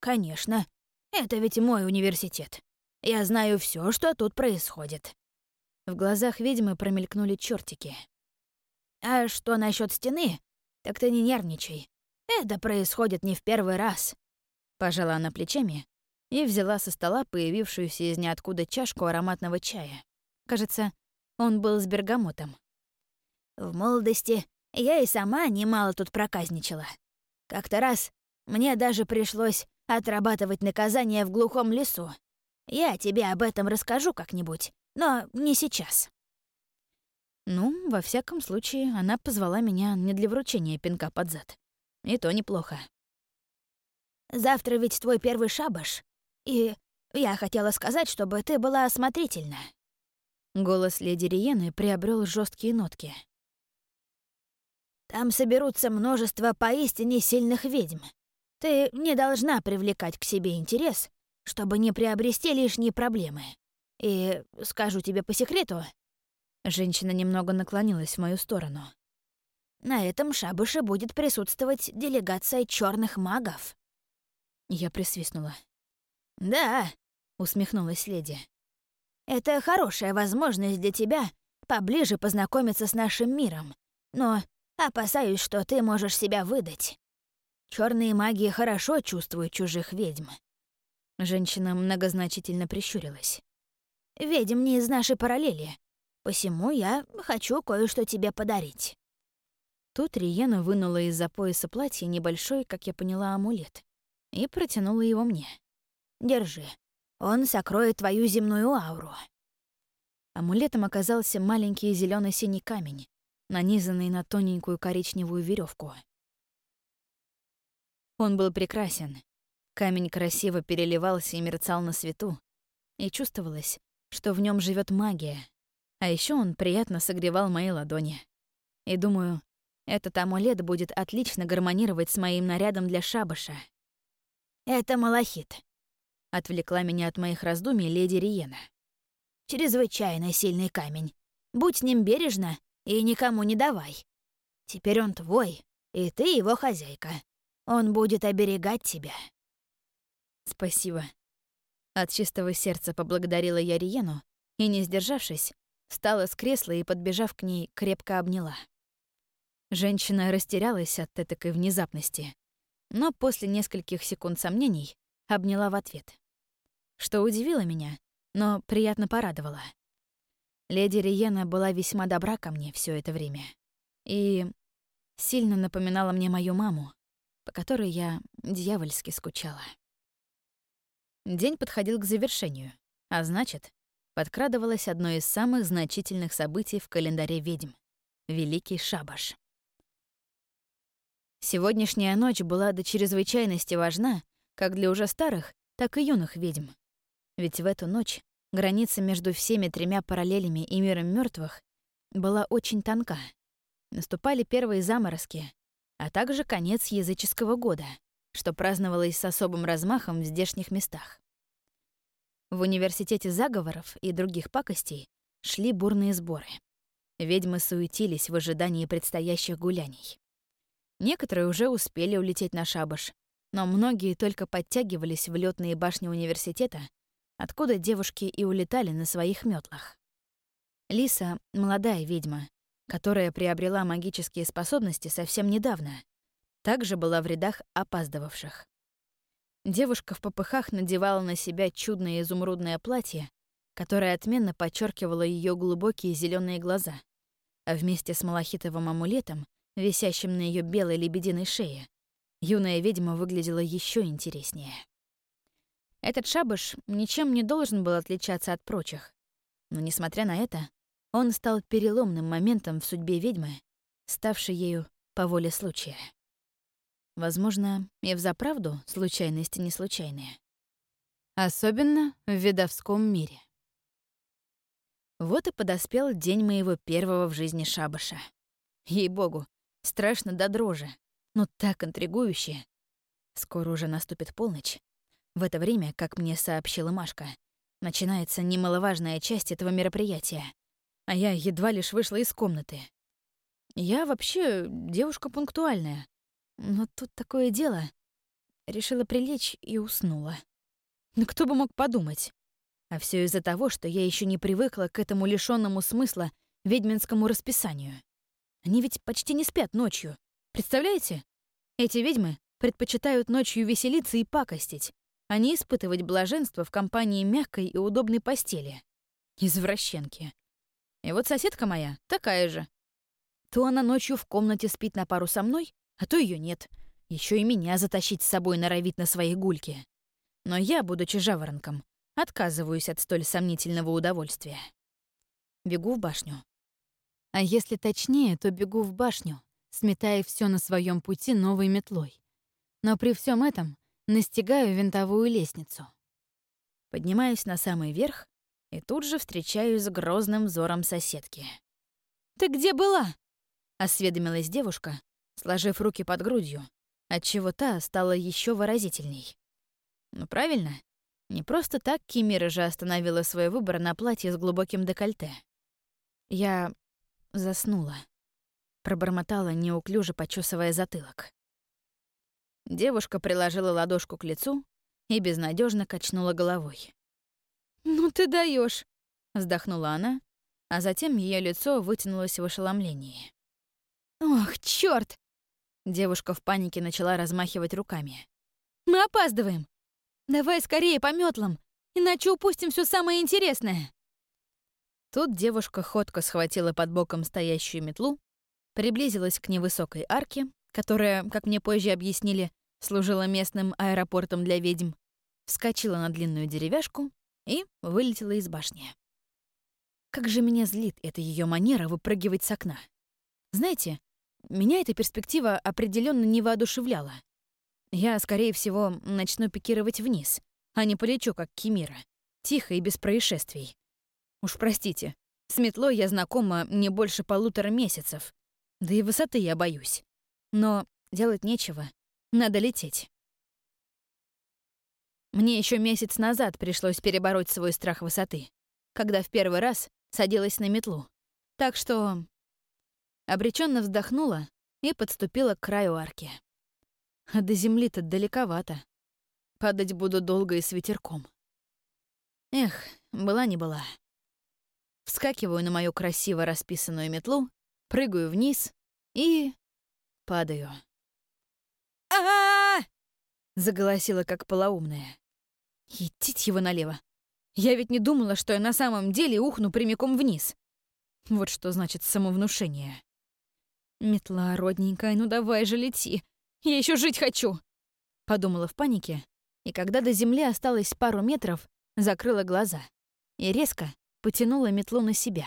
«Конечно. Это ведь мой университет. Я знаю все, что тут происходит». В глазах ведьмы промелькнули чертики. «А что насчет стены? Так ты не нервничай. Это происходит не в первый раз». Пожала она плечами и взяла со стола появившуюся из ниоткуда чашку ароматного чая. Кажется, он был с бергамотом. В молодости я и сама немало тут проказничала. Как-то раз мне даже пришлось отрабатывать наказание в глухом лесу. Я тебе об этом расскажу как-нибудь, но не сейчас. Ну, во всяком случае, она позвала меня не для вручения пинка под зад. И то неплохо. Завтра ведь твой первый шабаш. И я хотела сказать, чтобы ты была осмотрительна». Голос леди Риены приобрел жесткие нотки. «Там соберутся множество поистине сильных ведьм. Ты не должна привлекать к себе интерес, чтобы не приобрести лишние проблемы. И скажу тебе по секрету...» Женщина немного наклонилась в мою сторону. «На этом шабуше будет присутствовать делегация черных магов». Я присвистнула. «Да», — усмехнулась леди. «Это хорошая возможность для тебя поближе познакомиться с нашим миром, но опасаюсь, что ты можешь себя выдать. Черные маги хорошо чувствуют чужих ведьм». Женщина многозначительно прищурилась. «Ведьм не из нашей параллели, посему я хочу кое-что тебе подарить». Тут Риена вынула из-за пояса платья небольшой, как я поняла, амулет и протянула его мне. «Держи. Он сокроет твою земную ауру». Амулетом оказался маленький зелено синий камень, нанизанный на тоненькую коричневую веревку. Он был прекрасен. Камень красиво переливался и мерцал на свету, и чувствовалось, что в нем живет магия. А еще он приятно согревал мои ладони. И думаю, этот амулет будет отлично гармонировать с моим нарядом для шабаша. «Это малахит», — отвлекла меня от моих раздумий леди Риена. «Чрезвычайно сильный камень. Будь с ним бережна и никому не давай. Теперь он твой, и ты его хозяйка. Он будет оберегать тебя». «Спасибо». От чистого сердца поблагодарила я Риену и, не сдержавшись, встала с кресла и, подбежав к ней, крепко обняла. Женщина растерялась от этой внезапности, но после нескольких секунд сомнений обняла в ответ. Что удивило меня, но приятно порадовало. Леди Риена была весьма добра ко мне все это время и сильно напоминала мне мою маму, по которой я дьявольски скучала. День подходил к завершению, а значит, подкрадывалось одно из самых значительных событий в календаре ведьм — Великий Шабаш. Сегодняшняя ночь была до чрезвычайности важна как для уже старых, так и юных ведьм. Ведь в эту ночь граница между всеми тремя параллелями и миром мертвых была очень тонка. Наступали первые заморозки, а также конец языческого года, что праздновалось с особым размахом в здешних местах. В университете заговоров и других пакостей шли бурные сборы. Ведьмы суетились в ожидании предстоящих гуляний. Некоторые уже успели улететь на шабаш, но многие только подтягивались в летные башни университета, откуда девушки и улетали на своих метлах. Лиса — молодая ведьма, которая приобрела магические способности совсем недавно, также была в рядах опаздывавших. Девушка в попыхах надевала на себя чудное изумрудное платье, которое отменно подчеркивало ее глубокие зеленые глаза, а вместе с малахитовым амулетом висящим на ее белой лебединой шее, юная ведьма выглядела еще интереснее. Этот шабаш ничем не должен был отличаться от прочих, но, несмотря на это, он стал переломным моментом в судьбе ведьмы, ставшей ею по воле случая. Возможно, и взаправду случайности не случайные. Особенно в видовском мире. Вот и подоспел день моего первого в жизни шабаша. Ей-богу, Страшно до дрожи, но так интригующе. Скоро уже наступит полночь. В это время, как мне сообщила Машка, начинается немаловажная часть этого мероприятия, а я едва лишь вышла из комнаты. Я вообще девушка пунктуальная, но тут такое дело. Решила прилечь и уснула. Ну кто бы мог подумать? А все из-за того, что я еще не привыкла к этому лишенному смысла ведьминскому расписанию. Они ведь почти не спят ночью. Представляете? Эти ведьмы предпочитают ночью веселиться и пакостить, а не испытывать блаженство в компании мягкой и удобной постели. Извращенки. И вот соседка моя такая же. То она ночью в комнате спит на пару со мной, а то ее нет. Еще и меня затащить с собой норовит на своей гульке. Но я, будучи жаворонком, отказываюсь от столь сомнительного удовольствия. Бегу в башню. А если точнее, то бегу в башню, сметая все на своем пути новой метлой. Но при всем этом настигаю винтовую лестницу. Поднимаюсь на самый верх и тут же встречаюсь с грозным взором соседки. «Ты где была?» — осведомилась девушка, сложив руки под грудью, отчего та стала еще выразительней. Ну правильно, не просто так Кимира же остановила свой выбор на платье с глубоким декольте. Я Заснула. Пробормотала, неуклюже почесывая затылок. Девушка приложила ладошку к лицу и безнадежно качнула головой. «Ну ты даешь, вздохнула она, а затем ее лицо вытянулось в ошеломлении. «Ох, черт! Девушка в панике начала размахивать руками. «Мы опаздываем! Давай скорее по метлам, иначе упустим все самое интересное!» Тут девушка ходко схватила под боком стоящую метлу, приблизилась к невысокой арке, которая, как мне позже объяснили, служила местным аэропортом для ведьм, вскочила на длинную деревяшку и вылетела из башни. Как же меня злит эта ее манера выпрыгивать с окна. Знаете, меня эта перспектива определенно не воодушевляла. Я, скорее всего, начну пикировать вниз, а не полечу, как Кимира, тихо и без происшествий. Уж простите, с метлой я знакома не больше полутора месяцев, да и высоты я боюсь. Но делать нечего, надо лететь. Мне еще месяц назад пришлось перебороть свой страх высоты, когда в первый раз садилась на метлу. Так что Обреченно вздохнула и подступила к краю арки. А до земли-то далековато. Падать буду долго и с ветерком. Эх, была не была. Вскакиваю на мою красиво расписанную метлу, прыгаю вниз и... падаю. а, заголосила как полоумная. Идите его налево. Я ведь не думала, что я на самом деле ухну прямиком вниз. Вот что значит самовнушение. «Метла, родненькая, ну давай же лети. Я еще жить хочу!» Подумала в панике, и когда до земли осталось пару метров, закрыла глаза и резко потянула метлу на себя.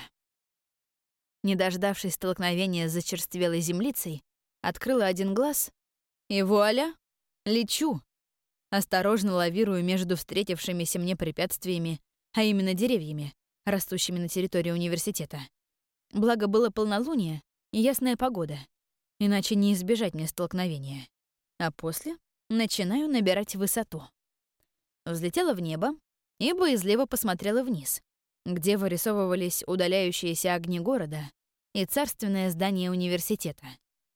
Не дождавшись столкновения с зачерствелой землицей, открыла один глаз и вуаля, лечу. Осторожно лавирую между встретившимися мне препятствиями, а именно деревьями, растущими на территории университета. Благо было полнолуние, и ясная погода, иначе не избежать мне столкновения. А после начинаю набирать высоту. Взлетела в небо и боязливо посмотрела вниз, где вырисовывались удаляющиеся огни города и царственное здание университета,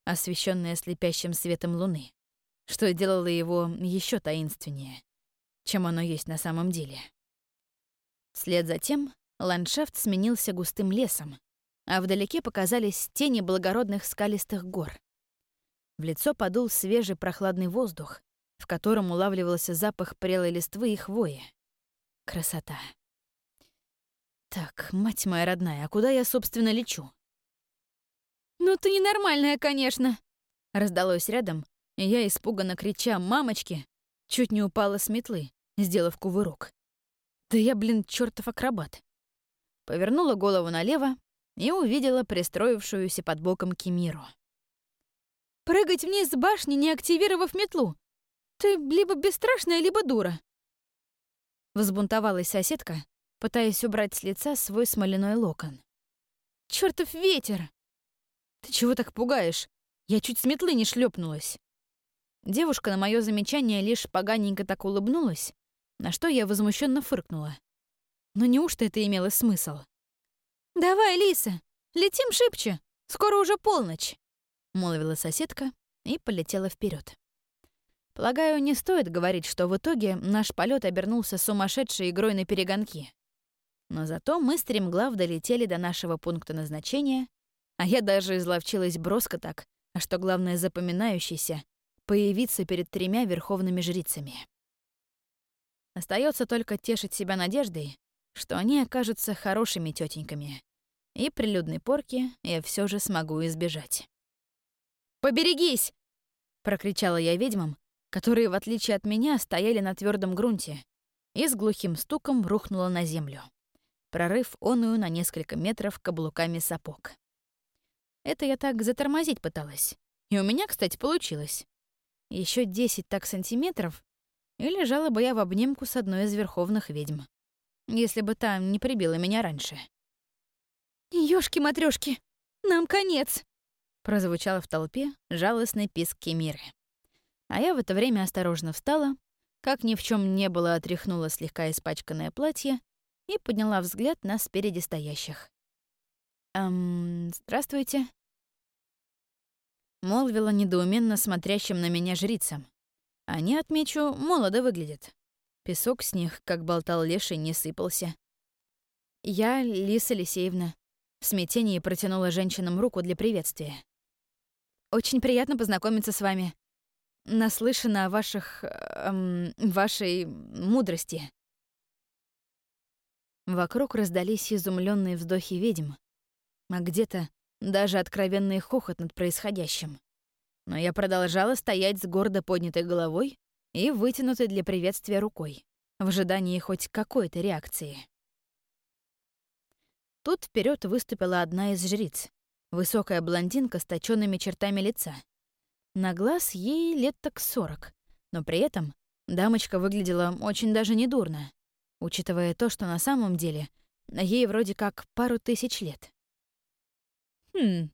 освещенное слепящим светом луны, что делало его еще таинственнее, чем оно есть на самом деле. Вслед за тем ландшафт сменился густым лесом, а вдалеке показались тени благородных скалистых гор. В лицо подул свежий прохладный воздух, в котором улавливался запах прелой листвы и хвои. Красота. Так, мать моя родная, а куда я, собственно, лечу? «Ну ты ненормальная, конечно!» Раздалось рядом, и я, испуганно крича «мамочки», чуть не упала с метлы, сделав кувырок. Да я, блин, чертов акробат. Повернула голову налево и увидела пристроившуюся под боком Кимиру. «Прыгать вниз с башни, не активировав метлу! Ты либо бесстрашная, либо дура!» Взбунтовалась соседка, пытаясь убрать с лица свой смоляной локон. «Чёртов ветер!» «Ты чего так пугаешь? Я чуть с метлы не шлепнулась. Девушка на мое замечание лишь поганенько так улыбнулась, на что я возмущенно фыркнула. Но неужто это имело смысл? «Давай, Лиса, летим шибче, скоро уже полночь», — молвила соседка и полетела вперед. Полагаю, не стоит говорить, что в итоге наш полет обернулся сумасшедшей игрой на перегонки. Но зато мы стремглав долетели до нашего пункта назначения, а я даже изловчилась броско так, а что главное запоминающийся, появиться перед тремя верховными жрицами. Остается только тешить себя надеждой, что они окажутся хорошими тетеньками, и прилюдной порки я все же смогу избежать. «Поберегись!» — прокричала я ведьмам, которые, в отличие от меня, стояли на твердом грунте, и с глухим стуком рухнула на землю, прорыв оную на несколько метров каблуками сапог. Это я так затормозить пыталась. И у меня, кстати, получилось. Еще 10 так сантиметров, и лежала бы я в обнимку с одной из верховных ведьм если бы та не прибила меня раньше. «Ёшки-матрёшки, нам конец!» прозвучал в толпе жалостный писк Кемиры. А я в это время осторожно встала, как ни в чем не было отряхнула слегка испачканное платье и подняла взгляд на спереди стоящих. «Эм, здравствуйте», — молвила недоуменно смотрящим на меня жрицам. Они, отмечу, молодо выглядят. Песок с них, как болтал леший, не сыпался. Я Лиса Алексеевна. В смятении протянула женщинам руку для приветствия. «Очень приятно познакомиться с вами. Наслышана о ваших... Эм, вашей мудрости». Вокруг раздались изумленные вздохи ведьм, а где-то даже откровенный хохот над происходящим. Но я продолжала стоять с гордо поднятой головой и вытянутой для приветствия рукой, в ожидании хоть какой-то реакции. Тут вперед выступила одна из жриц, высокая блондинка с точёными чертами лица. На глаз ей лет так сорок, но при этом дамочка выглядела очень даже недурно, учитывая то, что на самом деле ей вроде как пару тысяч лет. «Хм...»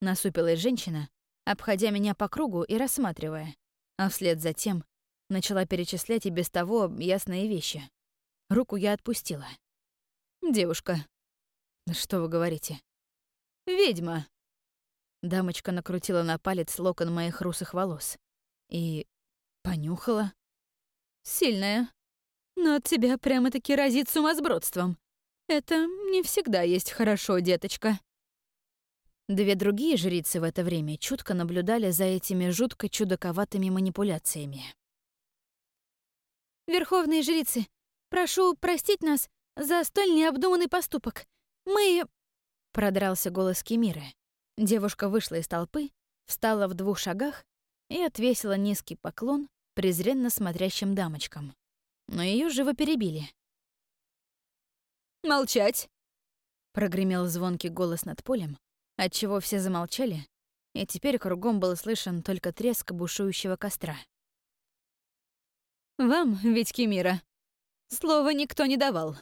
Насупилась женщина, обходя меня по кругу и рассматривая, а вслед за тем начала перечислять и без того ясные вещи. Руку я отпустила. «Девушка». «Что вы говорите?» «Ведьма». Дамочка накрутила на палец локон моих русых волос. И понюхала. «Сильная. Но от тебя прямо-таки разит сумасбродством. Это не всегда есть хорошо, деточка». Две другие жрицы в это время чутко наблюдали за этими жутко чудаковатыми манипуляциями. «Верховные жрицы, прошу простить нас за столь необдуманный поступок. Мы...» Продрался голос Кемиры. Девушка вышла из толпы, встала в двух шагах и отвесила низкий поклон презренно смотрящим дамочкам. Но ее живо перебили. «Молчать!» — прогремел звонкий голос над полем, отчего все замолчали, и теперь кругом был слышен только треск бушующего костра. «Вам, ведь Кемира, слова никто не давал»,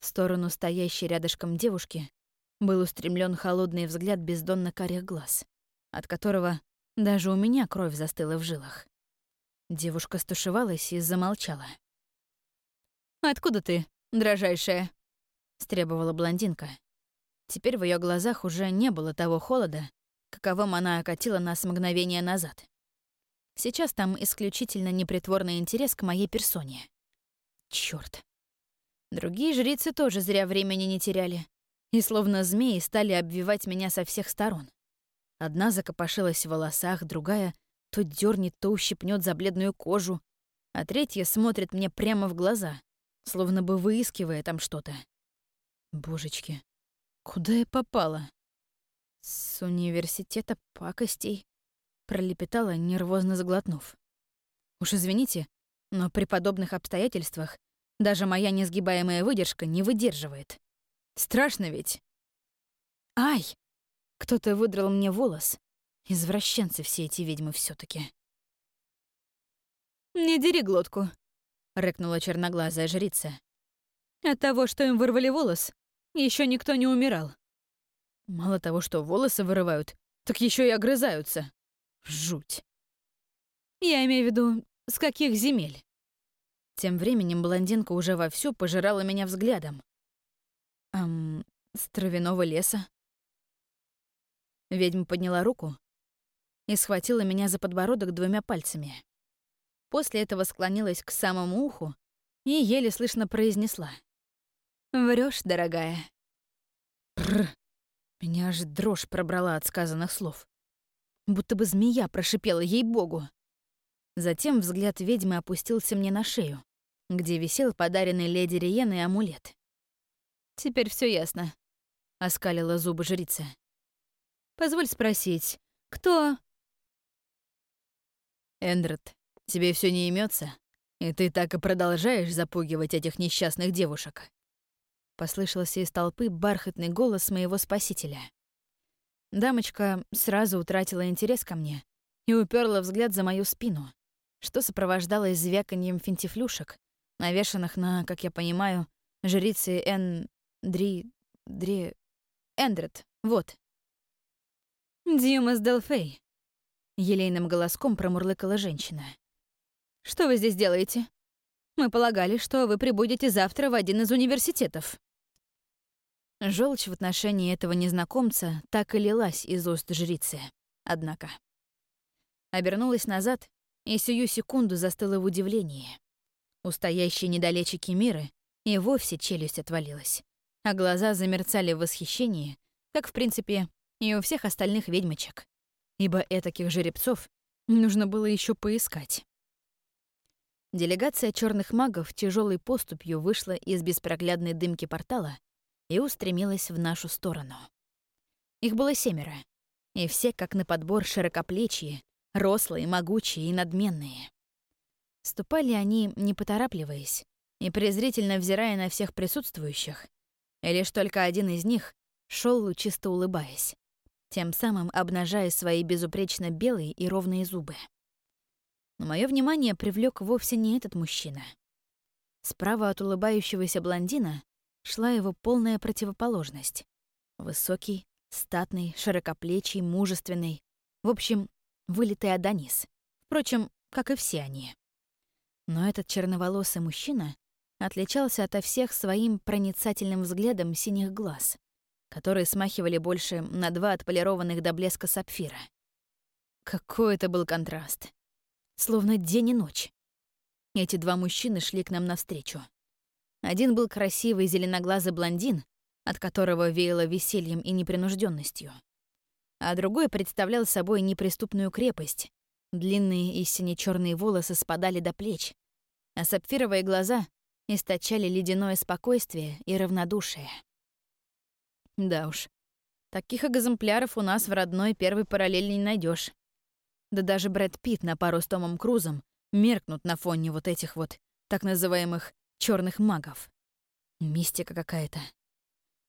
в сторону стоящей рядышком девушки был устремлен холодный взгляд бездонно карих глаз, от которого даже у меня кровь застыла в жилах. Девушка стушевалась и замолчала. «Откуда ты, дрожайшая?» — стребовала блондинка. Теперь в ее глазах уже не было того холода, каковым она окатила нас мгновение назад. Сейчас там исключительно непритворный интерес к моей персоне. Чёрт. Другие жрицы тоже зря времени не теряли и словно змеи стали обвивать меня со всех сторон. Одна закопошилась в волосах, другая то дернет, то ущипнет за бледную кожу, а третья смотрит мне прямо в глаза, словно бы выискивая там что-то. Божечки, куда я попала? С университета пакостей, пролепетала, нервозно заглотнув. Уж извините, но при подобных обстоятельствах даже моя несгибаемая выдержка не выдерживает. Страшно ведь? Ай! Кто-то выдрал мне волос. Извращенцы все эти ведьмы все таки «Не дери глотку», — рыкнула черноглазая жрица. «От того, что им вырвали волос, еще никто не умирал. Мало того, что волосы вырывают, так еще и огрызаются. Жуть. Я имею в виду, с каких земель? Тем временем блондинка уже вовсю пожирала меня взглядом. «Эм, с травяного леса?» Ведьма подняла руку и схватила меня за подбородок двумя пальцами. После этого склонилась к самому уху и еле слышно произнесла. Врешь, дорогая». Прр. Меня аж дрожь пробрала от сказанных слов. Будто бы змея прошипела ей-богу. Затем взгляд ведьмы опустился мне на шею, где висел подаренный леди Риеной амулет. «Теперь все ясно», — оскалила зубы жрица. «Позволь спросить, кто...» «Эндред, тебе все не имется, и ты так и продолжаешь запугивать этих несчастных девушек?» Послышался из толпы бархатный голос моего спасителя. Дамочка сразу утратила интерес ко мне и уперла взгляд за мою спину, что сопровождалось звяканьем финтифлюшек, навешанных на, как я понимаю, жрицы Эн... Дри... Дри... Эндред, вот. «Дьюмас Делфей», — елейным голоском промурлыкала женщина. «Что вы здесь делаете? Мы полагали, что вы прибудете завтра в один из университетов». Желчь в отношении этого незнакомца так и лилась из уст жрицы, однако. Обернулась назад и сию секунду застыла в удивлении. У стоящей недалече Кемиры и вовсе челюсть отвалилась, а глаза замерцали в восхищении, как, в принципе, и у всех остальных ведьмочек, ибо этаких жеребцов нужно было еще поискать. Делегация черных магов тяжелой поступью вышла из беспроглядной дымки портала и устремилась в нашу сторону. Их было семеро, и все, как на подбор, широкоплечие, рослые, могучие и надменные. Ступали они, не поторапливаясь, и презрительно взирая на всех присутствующих, и лишь только один из них шел чисто улыбаясь, тем самым обнажая свои безупречно белые и ровные зубы. Но мое внимание привлек вовсе не этот мужчина. Справа от улыбающегося блондина шла его полная противоположность. Высокий, статный, широкоплечий, мужественный. В общем, вылитый Адонис. Впрочем, как и все они. Но этот черноволосый мужчина отличался ото всех своим проницательным взглядом синих глаз, которые смахивали больше на два отполированных до блеска сапфира. Какой это был контраст. Словно день и ночь. Эти два мужчины шли к нам навстречу. Один был красивый зеленоглазый блондин, от которого веяло весельем и непринужденностью, а другой представлял собой неприступную крепость. Длинные и сине-черные волосы спадали до плеч, а сапфировые глаза источали ледяное спокойствие и равнодушие. Да уж, таких экземпляров у нас в родной первой параллели не найдешь. Да даже Брэд Питт на пару с Томом Крузом меркнут на фоне вот этих вот так называемых черных магов. Мистика какая-то.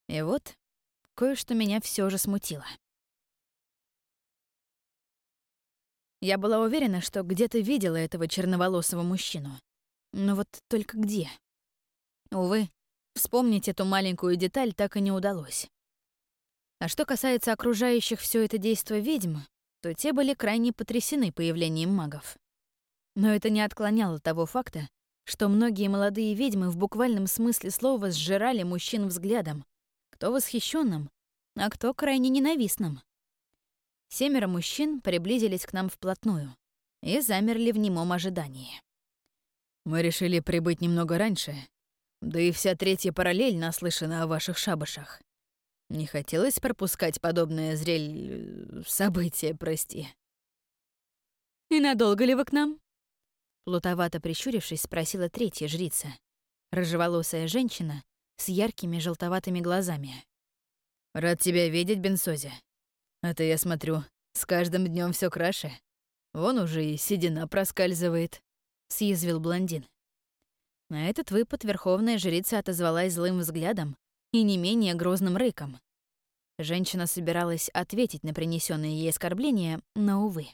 И вот кое-что меня все же смутило. Я была уверена, что где-то видела этого черноволосого мужчину. Но вот только где? Увы, вспомнить эту маленькую деталь так и не удалось. А что касается окружающих все это действо ведьм, то те были крайне потрясены появлением магов. Но это не отклоняло того факта, что многие молодые ведьмы в буквальном смысле слова сжирали мужчин взглядом, кто восхищенным, а кто крайне ненавистным. Семеро мужчин приблизились к нам вплотную и замерли в немом ожидании. «Мы решили прибыть немного раньше, да и вся третья параллель наслышана о ваших шабашах. Не хотелось пропускать подобное зрель... событие, прости. «И надолго ли вы к нам?» Плутовато прищурившись, спросила третья жрица. Рыжеволосая женщина с яркими желтоватыми глазами. «Рад тебя видеть, Бенсози. А то я смотрю, с каждым днем все краше. Вон уже и седина проскальзывает», — съязвил блондин. На этот выпад верховная жрица отозвалась злым взглядом и не менее грозным рыком. Женщина собиралась ответить на принесенные ей оскорбления, но, увы.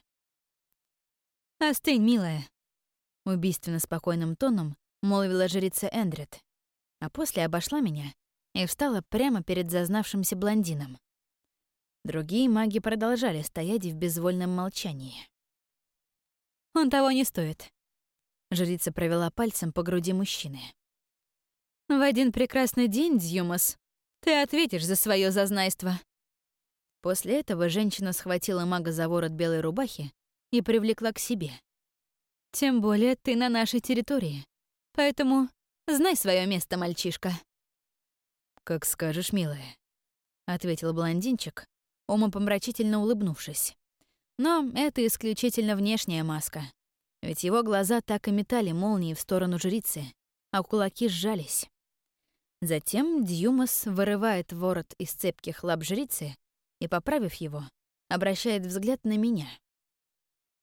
«Остынь, милая», — убийственно спокойным тоном молвила жрица Эндрид, а после обошла меня и встала прямо перед зазнавшимся блондином. Другие маги продолжали стоять в безвольном молчании. «Он того не стоит. Жрица провела пальцем по груди мужчины. «В один прекрасный день, Дьюмас, ты ответишь за свое зазнайство». После этого женщина схватила мага за ворот белой рубахи и привлекла к себе. «Тем более ты на нашей территории, поэтому знай свое место, мальчишка». «Как скажешь, милая», — ответил блондинчик, умопомрачительно улыбнувшись. Но это исключительно внешняя маска. Ведь его глаза так и метали молнии в сторону жрицы, а кулаки сжались. Затем Дьюмас вырывает ворот из цепких лап жрицы и, поправив его, обращает взгляд на меня.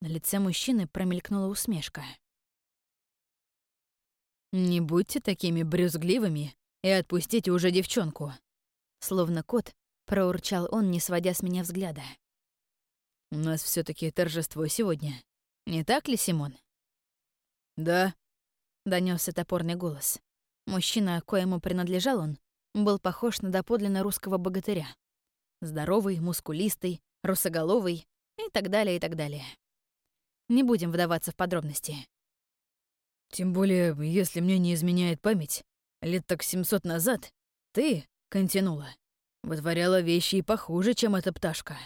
На лице мужчины промелькнула усмешка. «Не будьте такими брюзгливыми и отпустите уже девчонку», словно кот, проурчал он, не сводя с меня взгляда. «У нас все таки торжество сегодня. Не так ли, Симон? Да, донесся топорный голос. Мужчина, коему принадлежал он, был похож на доподлинно русского богатыря. Здоровый, мускулистый, русоголовый и так далее, и так далее. Не будем вдаваться в подробности. Тем более, если мне не изменяет память, лет так 700 назад ты, Контянула, вытворяла вещи и похуже, чем эта пташка.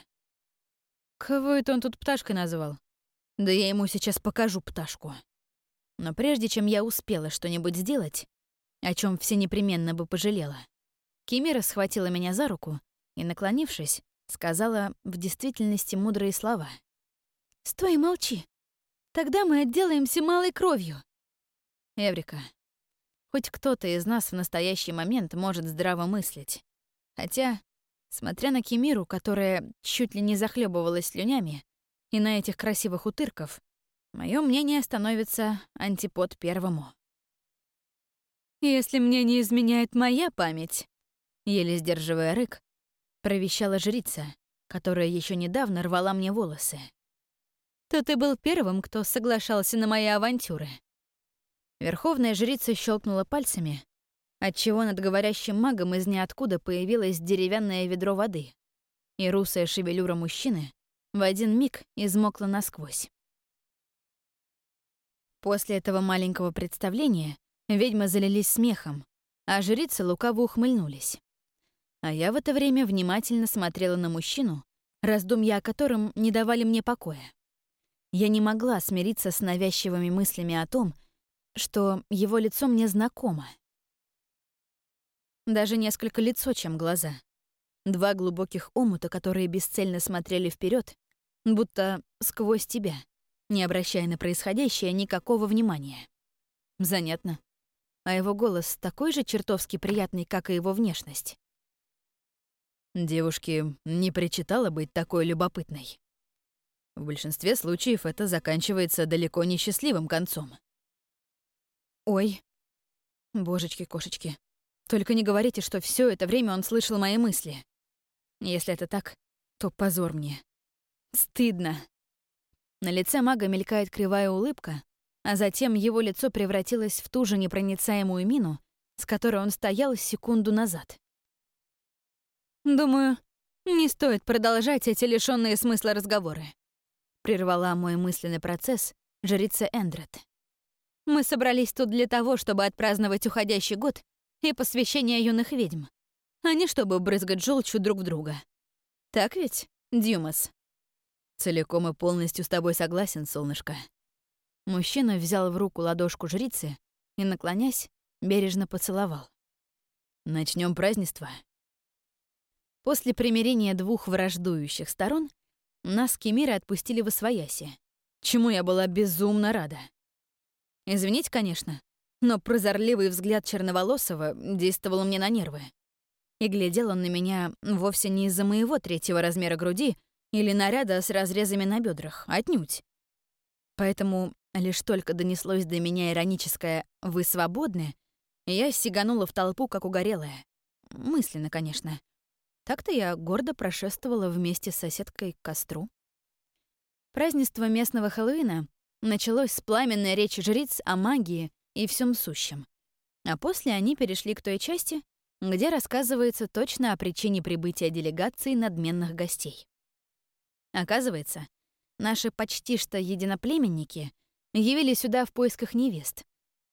Кого это он тут пташкой называл? Да я ему сейчас покажу пташку. Но прежде чем я успела что-нибудь сделать, о чем все непременно бы пожалела, Кимира схватила меня за руку и, наклонившись, сказала в действительности мудрые слова. «Стой и молчи. Тогда мы отделаемся малой кровью». «Эврика, хоть кто-то из нас в настоящий момент может здраво мыслить. Хотя, смотря на Кимиру, которая чуть ли не захлебывалась слюнями, и на этих красивых утырков, мое мнение становится антипод первому. «Если мне не изменяет моя память», еле сдерживая рык, провещала жрица, которая еще недавно рвала мне волосы. «То ты был первым, кто соглашался на мои авантюры». Верховная жрица щелкнула пальцами, отчего над говорящим магом из ниоткуда появилось деревянное ведро воды, и русая шевелюра мужчины в один миг измокла насквозь. После этого маленького представления ведьмы залились смехом, а жрицы лукаво ухмыльнулись. А я в это время внимательно смотрела на мужчину, раздумья о котором не давали мне покоя. Я не могла смириться с навязчивыми мыслями о том, что его лицо мне знакомо. Даже несколько лицо, чем глаза. Два глубоких омута, которые бесцельно смотрели вперед, будто сквозь тебя, не обращая на происходящее никакого внимания. Занятно. А его голос такой же чертовски приятный, как и его внешность. Девушке не причитало быть такой любопытной. В большинстве случаев это заканчивается далеко не счастливым концом. Ой, божечки-кошечки, только не говорите, что все это время он слышал мои мысли. Если это так, то позор мне. Стыдно. На лице мага мелькает кривая улыбка, а затем его лицо превратилось в ту же непроницаемую мину, с которой он стоял секунду назад. «Думаю, не стоит продолжать эти лишённые смысла разговоры», — прервала мой мысленный процесс жрица Эндред. «Мы собрались тут для того, чтобы отпраздновать уходящий год и посвящение юных ведьм, а не чтобы брызгать желчью друг в друга. Так ведь, Дюмас?» «Целиком и полностью с тобой согласен, солнышко». Мужчина взял в руку ладошку жрицы и, наклонясь, бережно поцеловал. Начнем празднество. После примирения двух враждующих сторон нас с Кемирой отпустили в Освояси, чему я была безумно рада. Извините, конечно, но прозорливый взгляд Черноволосова действовал мне на нервы. И глядел он на меня вовсе не из-за моего третьего размера груди или наряда с разрезами на бедрах, отнюдь. Поэтому лишь только донеслось до меня ироническое «вы свободны», я сиганула в толпу, как угорелая. Мысленно, конечно. Так-то я гордо прошествовала вместе с соседкой к костру. Празднество местного Хэллоуина началось с пламенной речи жриц о магии и всем сущем. А после они перешли к той части, где рассказывается точно о причине прибытия делегации надменных гостей. Оказывается, наши почти что единоплеменники явили сюда в поисках невест,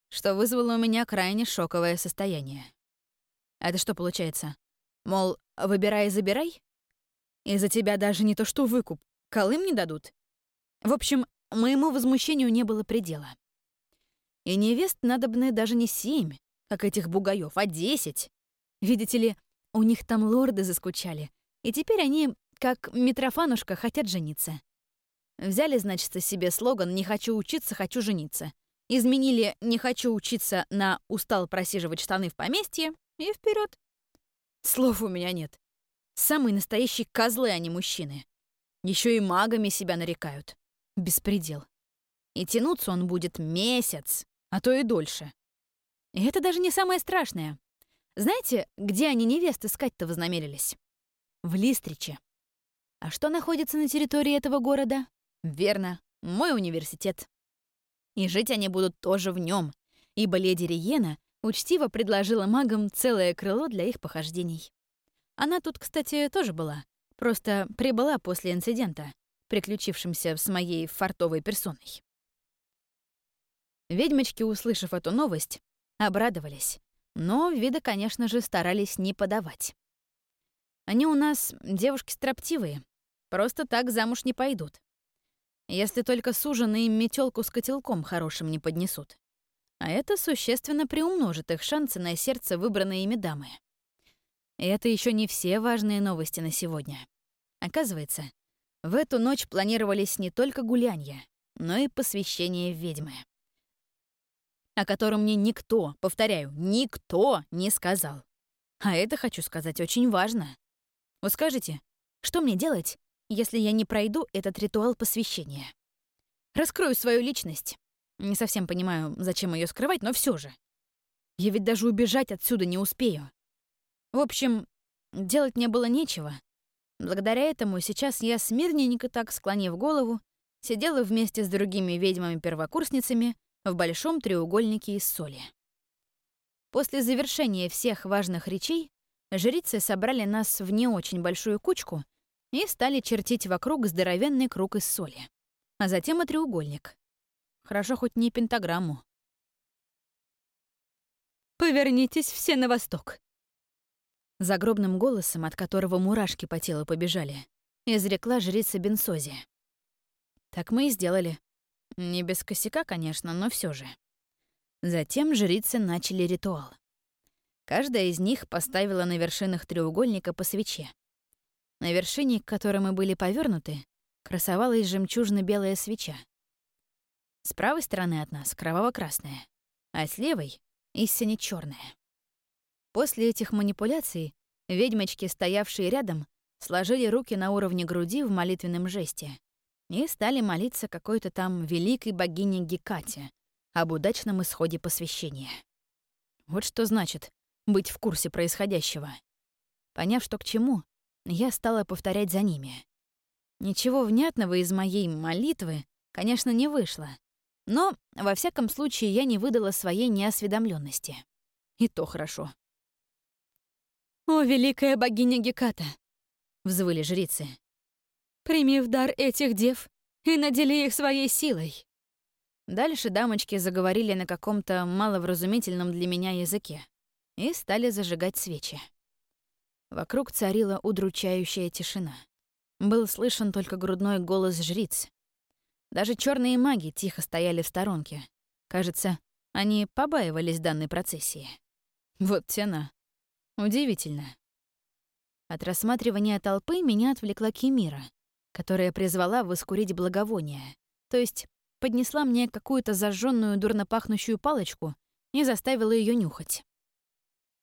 что вызвало у меня крайне шоковое состояние. Это что получается? Мол, выбирай и забирай? И за тебя даже не то что выкуп, колым не дадут. В общем, моему возмущению не было предела. И невест надобны даже не семь, как этих бугаев, а десять. Видите ли, у них там лорды заскучали, и теперь они, как Митрофанушка, хотят жениться. Взяли, значит, себе слоган «Не хочу учиться, хочу жениться». Изменили «Не хочу учиться» на «Устал просиживать штаны в поместье» и вперед. Слов у меня нет. Самые настоящие козлы, а не мужчины. Еще и магами себя нарекают. Беспредел. И тянуться он будет месяц, а то и дольше. И это даже не самое страшное. Знаете, где они невест искать-то вознамерились? В Листриче. А что находится на территории этого города? Верно, мой университет. И жить они будут тоже в нем, ибо леди Риена учтиво предложила магам целое крыло для их похождений. Она тут, кстати, тоже была, просто прибыла после инцидента, приключившимся с моей фартовой персоной. Ведьмочки, услышав эту новость, обрадовались, но вида, конечно же, старались не подавать. Они у нас девушки строптивые, просто так замуж не пойдут. Если только суженые им метелку с котелком хорошим не поднесут. А это существенно приумножит их шансы на сердце выбранной ими дамы. И это еще не все важные новости на сегодня. Оказывается, в эту ночь планировались не только гулянья, но и посвящение ведьмы. О котором мне никто, повторяю, никто не сказал. А это, хочу сказать, очень важно. Вот скажите, что мне делать, если я не пройду этот ритуал посвящения? Раскрою свою личность. Не совсем понимаю, зачем ее скрывать, но все же. Я ведь даже убежать отсюда не успею. В общем, делать мне было нечего. Благодаря этому сейчас я смирненько так, склонив голову, сидела вместе с другими ведьмами-первокурсницами в большом треугольнике из соли. После завершения всех важных речей жрицы собрали нас в не очень большую кучку и стали чертить вокруг здоровенный круг из соли, а затем и треугольник. Хорошо хоть не пентаграмму. «Повернитесь все на восток», Загробным голосом, от которого мурашки по телу побежали, изрекла жрица Бенсози. Так мы и сделали. Не без косяка, конечно, но все же. Затем жрицы начали ритуал. Каждая из них поставила на вершинах треугольника по свече. На вершине, к которой мы были повернуты, красовалась жемчужно-белая свеча. С правой стороны от нас — кроваво-красная, а с левой — истинно черная. После этих манипуляций ведьмочки, стоявшие рядом, сложили руки на уровне груди в молитвенном жесте и стали молиться какой-то там великой богине Гекате об удачном исходе посвящения. Вот что значит быть в курсе происходящего. Поняв, что к чему, я стала повторять за ними. Ничего внятного из моей молитвы, конечно, не вышло, но, во всяком случае, я не выдала своей неосведомленности. И то хорошо. «О, великая богиня Геката!» — взвыли жрицы. «Прими в дар этих дев и надели их своей силой». Дальше дамочки заговорили на каком-то маловразумительном для меня языке и стали зажигать свечи. Вокруг царила удручающая тишина. Был слышен только грудной голос жриц. Даже черные маги тихо стояли в сторонке. Кажется, они побаивались данной процессии. Вот тена. Удивительно. От рассматривания толпы меня отвлекла Кемира, которая призвала воскурить благовоние, то есть поднесла мне какую-то зажженную дурно пахнущую палочку и заставила ее нюхать.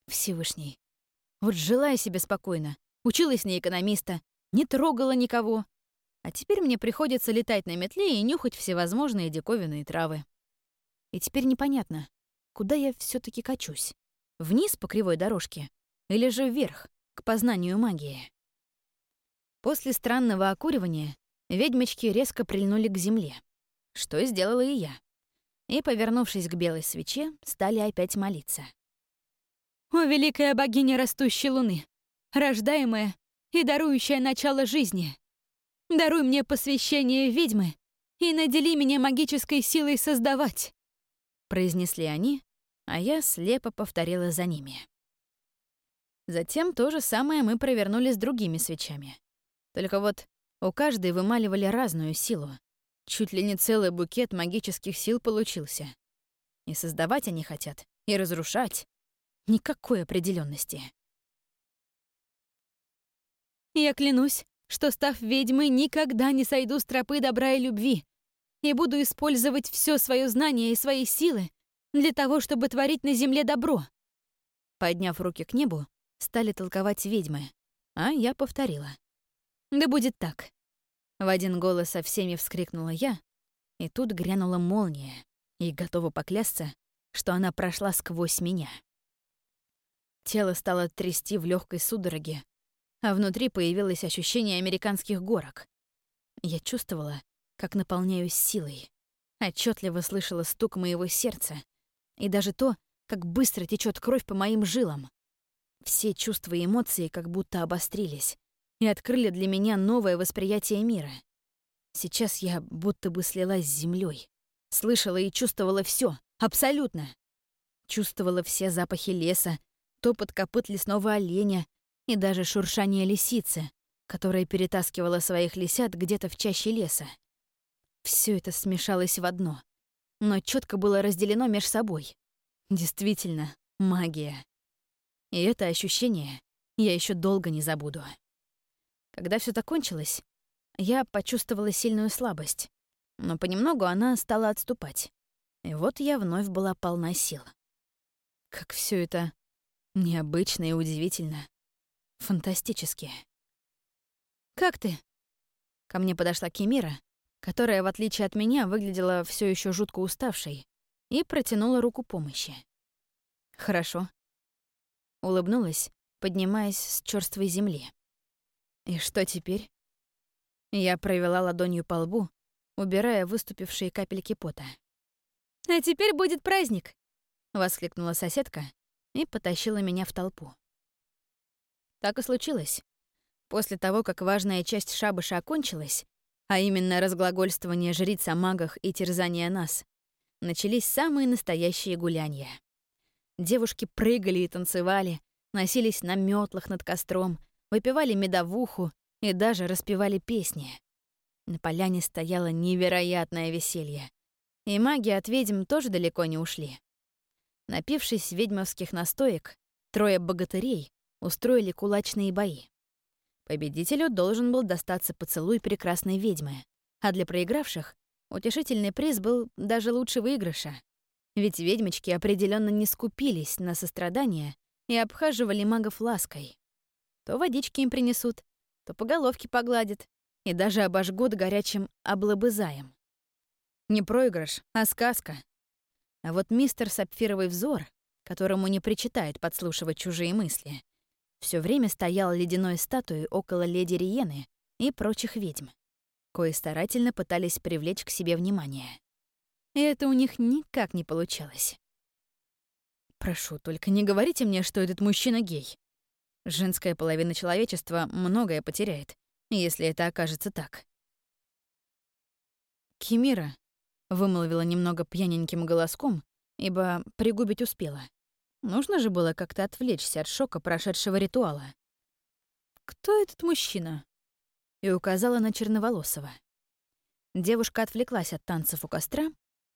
Всевышний. Вот жила я себе спокойно, училась на экономиста, не трогала никого. А теперь мне приходится летать на метле и нюхать всевозможные диковинные травы. И теперь непонятно, куда я все таки качусь. Вниз по кривой дорожке или же вверх, к познанию магии. После странного окуривания ведьмочки резко прильнули к земле, что сделала и я. И, повернувшись к белой свече, стали опять молиться. «О, великая богиня растущей луны, рождаемая и дарующая начало жизни, даруй мне посвящение ведьмы и надели меня магической силой создавать», произнесли они, а я слепо повторила за ними. Затем то же самое мы провернули с другими свечами. Только вот у каждой вымаливали разную силу. Чуть ли не целый букет магических сил получился. И создавать они хотят, и разрушать. Никакой определенности. Я клянусь, что, став ведьмой, никогда не сойду с тропы добра и любви и буду использовать все свое знание и свои силы для того, чтобы творить на земле добро. Подняв руки к небу, стали толковать ведьмы, а я повторила. «Да будет так». В один голос со всеми вскрикнула я, и тут грянула молния, и готова поклясться, что она прошла сквозь меня. Тело стало трясти в легкой судороге, а внутри появилось ощущение американских горок. Я чувствовала, как наполняюсь силой, отчетливо слышала стук моего сердца и даже то, как быстро течет кровь по моим жилам. Все чувства и эмоции как будто обострились и открыли для меня новое восприятие мира. Сейчас я будто бы слилась с землей, слышала и чувствовала все, абсолютно. Чувствовала все запахи леса, топот копыт лесного оленя и даже шуршание лисицы, которая перетаскивала своих лисят где-то в чаще леса. Все это смешалось в одно, но четко было разделено меж собой. Действительно, магия. И это ощущение я еще долго не забуду. Когда все закончилось, я почувствовала сильную слабость, но понемногу она стала отступать. И вот я вновь была полна сил. Как все это необычно и удивительно. Фантастически. «Как ты?» Ко мне подошла Кемира, которая, в отличие от меня, выглядела все еще жутко уставшей, и протянула руку помощи. «Хорошо». Улыбнулась, поднимаясь с черствой земли. «И что теперь?» Я провела ладонью по лбу, убирая выступившие капельки пота. «А теперь будет праздник!» — воскликнула соседка и потащила меня в толпу. Так и случилось. После того, как важная часть шабаша окончилась, а именно разглагольствование жриц о магах и терзание нас, начались самые настоящие гулянья. Девушки прыгали и танцевали, носились на метлах над костром, выпивали медовуху и даже распевали песни. На поляне стояло невероятное веселье. И маги от ведьм тоже далеко не ушли. Напившись ведьмовских настоек, трое богатырей устроили кулачные бои. Победителю должен был достаться поцелуй прекрасной ведьмы, а для проигравших утешительный приз был даже лучше выигрыша. Ведь ведьмочки определенно не скупились на сострадание и обхаживали магов лаской. То водички им принесут, то по головке погладят и даже обожгут горячим облобызаем. Не проигрыш, а сказка. А вот мистер Сапфировый взор, которому не причитает подслушивать чужие мысли, все время стоял ледяной статуей около леди Риены и прочих ведьм, кои старательно пытались привлечь к себе внимание. И это у них никак не получалось. Прошу, только не говорите мне, что этот мужчина гей. Женская половина человечества многое потеряет, если это окажется так. Кимира вымолвила немного пьяненьким голоском, ибо пригубить успела. Нужно же было как-то отвлечься от шока прошедшего ритуала. «Кто этот мужчина?» И указала на Черноволосого. Девушка отвлеклась от танцев у костра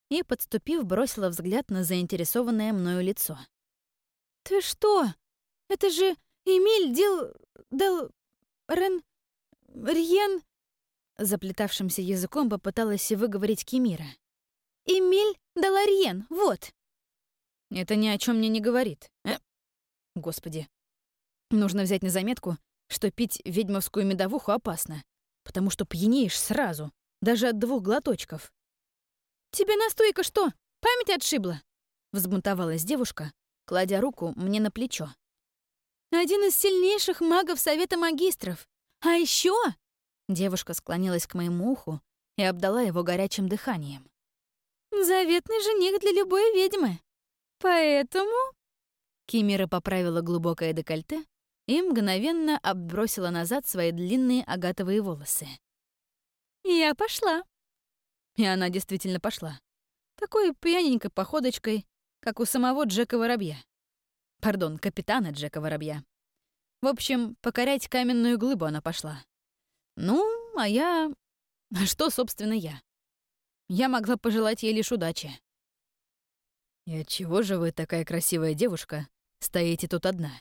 и, подступив, бросила взгляд на заинтересованное мною лицо. «Ты что? Это же Эмиль Дил... Дел... Рен... Риен...» Заплетавшимся языком попыталась выговорить Кемира. «Эмиль Далариен, вот!» Это ни о чем мне не говорит. Э? Господи. Нужно взять на заметку, что пить ведьмовскую медовуху опасно, потому что пьянеешь сразу, даже от двух глоточков. «Тебе настойка что, память отшибла?» — взбунтовалась девушка, кладя руку мне на плечо. «Один из сильнейших магов Совета Магистров. А еще Девушка склонилась к моему уху и обдала его горячим дыханием. «Заветный жених для любой ведьмы. Поэтому...» Кимира поправила глубокое декольте и мгновенно отбросила назад свои длинные агатовые волосы. «Я пошла». И она действительно пошла. Такой пьяненькой походочкой, как у самого Джека Воробья. Пардон, капитана Джека Воробья. В общем, покорять каменную глыбу она пошла. Ну, а я... Что, собственно, я? Я могла пожелать ей лишь удачи. «И отчего же вы, такая красивая девушка, стоите тут одна?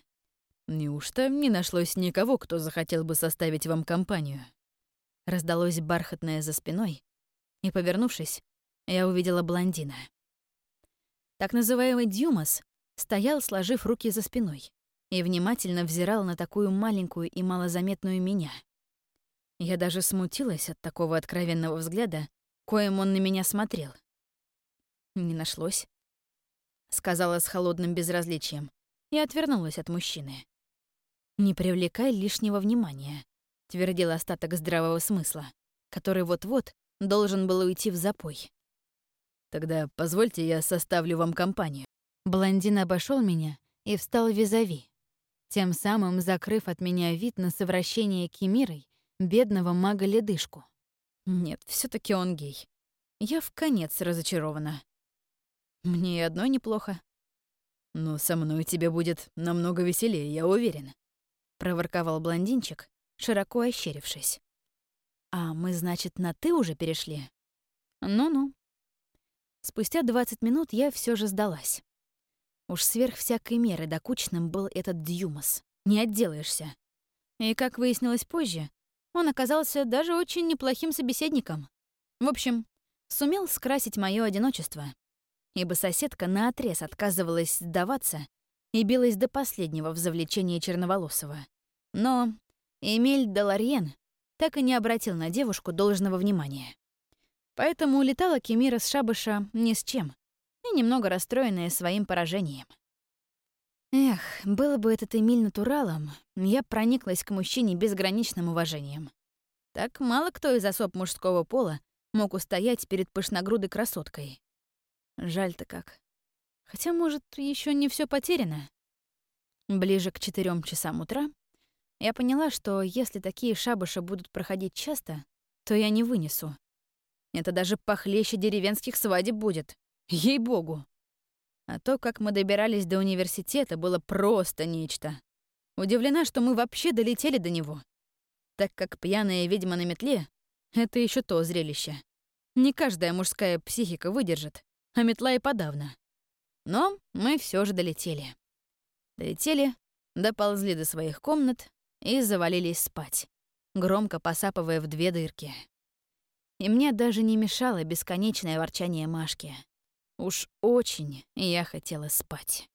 Неужто не нашлось никого, кто захотел бы составить вам компанию?» Раздалось бархатное за спиной, и, повернувшись, я увидела блондина. Так называемый Дюмас стоял, сложив руки за спиной, и внимательно взирал на такую маленькую и малозаметную меня. Я даже смутилась от такого откровенного взгляда, коим он на меня смотрел. Не нашлось сказала с холодным безразличием и отвернулась от мужчины. «Не привлекай лишнего внимания», — твердил остаток здравого смысла, который вот-вот должен был уйти в запой. «Тогда позвольте, я составлю вам компанию». Блондин обошел меня и встал визави, тем самым закрыв от меня вид на совращение Кемирой бедного мага-ледышку. Нет, все таки он гей. Я в конец разочарована. Мне и одной неплохо. Но со мной тебе будет намного веселее, я уверен. Проворковал блондинчик, широко ощерившись. А мы, значит, на «ты» уже перешли? Ну-ну. Спустя 20 минут я все же сдалась. Уж сверх всякой меры докучным был этот Дьюмас. Не отделаешься. И, как выяснилось позже, он оказался даже очень неплохим собеседником. В общем, сумел скрасить мое одиночество, ибо соседка наотрез отказывалась сдаваться и билась до последнего в завлечении Черноволосова. Но Эмиль Деларьен так и не обратил на девушку должного внимания. Поэтому улетала Кемира с шабыша ни с чем и немного расстроенная своим поражением. Эх, было бы этот Эмиль натуралом, я прониклась к мужчине безграничным уважением. Так мало кто из особ мужского пола мог устоять перед пышногрудой красоткой. Жаль-то как. Хотя, может, еще не все потеряно. Ближе к четырем часам утра я поняла, что если такие шабыши будут проходить часто, то я не вынесу. Это даже похлеще деревенских свадеб будет. Ей-богу. А то, как мы добирались до университета, было просто нечто. Удивлена, что мы вообще долетели до него. Так как пьяная ведьма на метле — это еще то зрелище. Не каждая мужская психика выдержит, а метла и подавно. Но мы все же долетели. Долетели, доползли до своих комнат и завалились спать, громко посапывая в две дырки. И мне даже не мешало бесконечное ворчание Машки. Уж очень я хотела спать.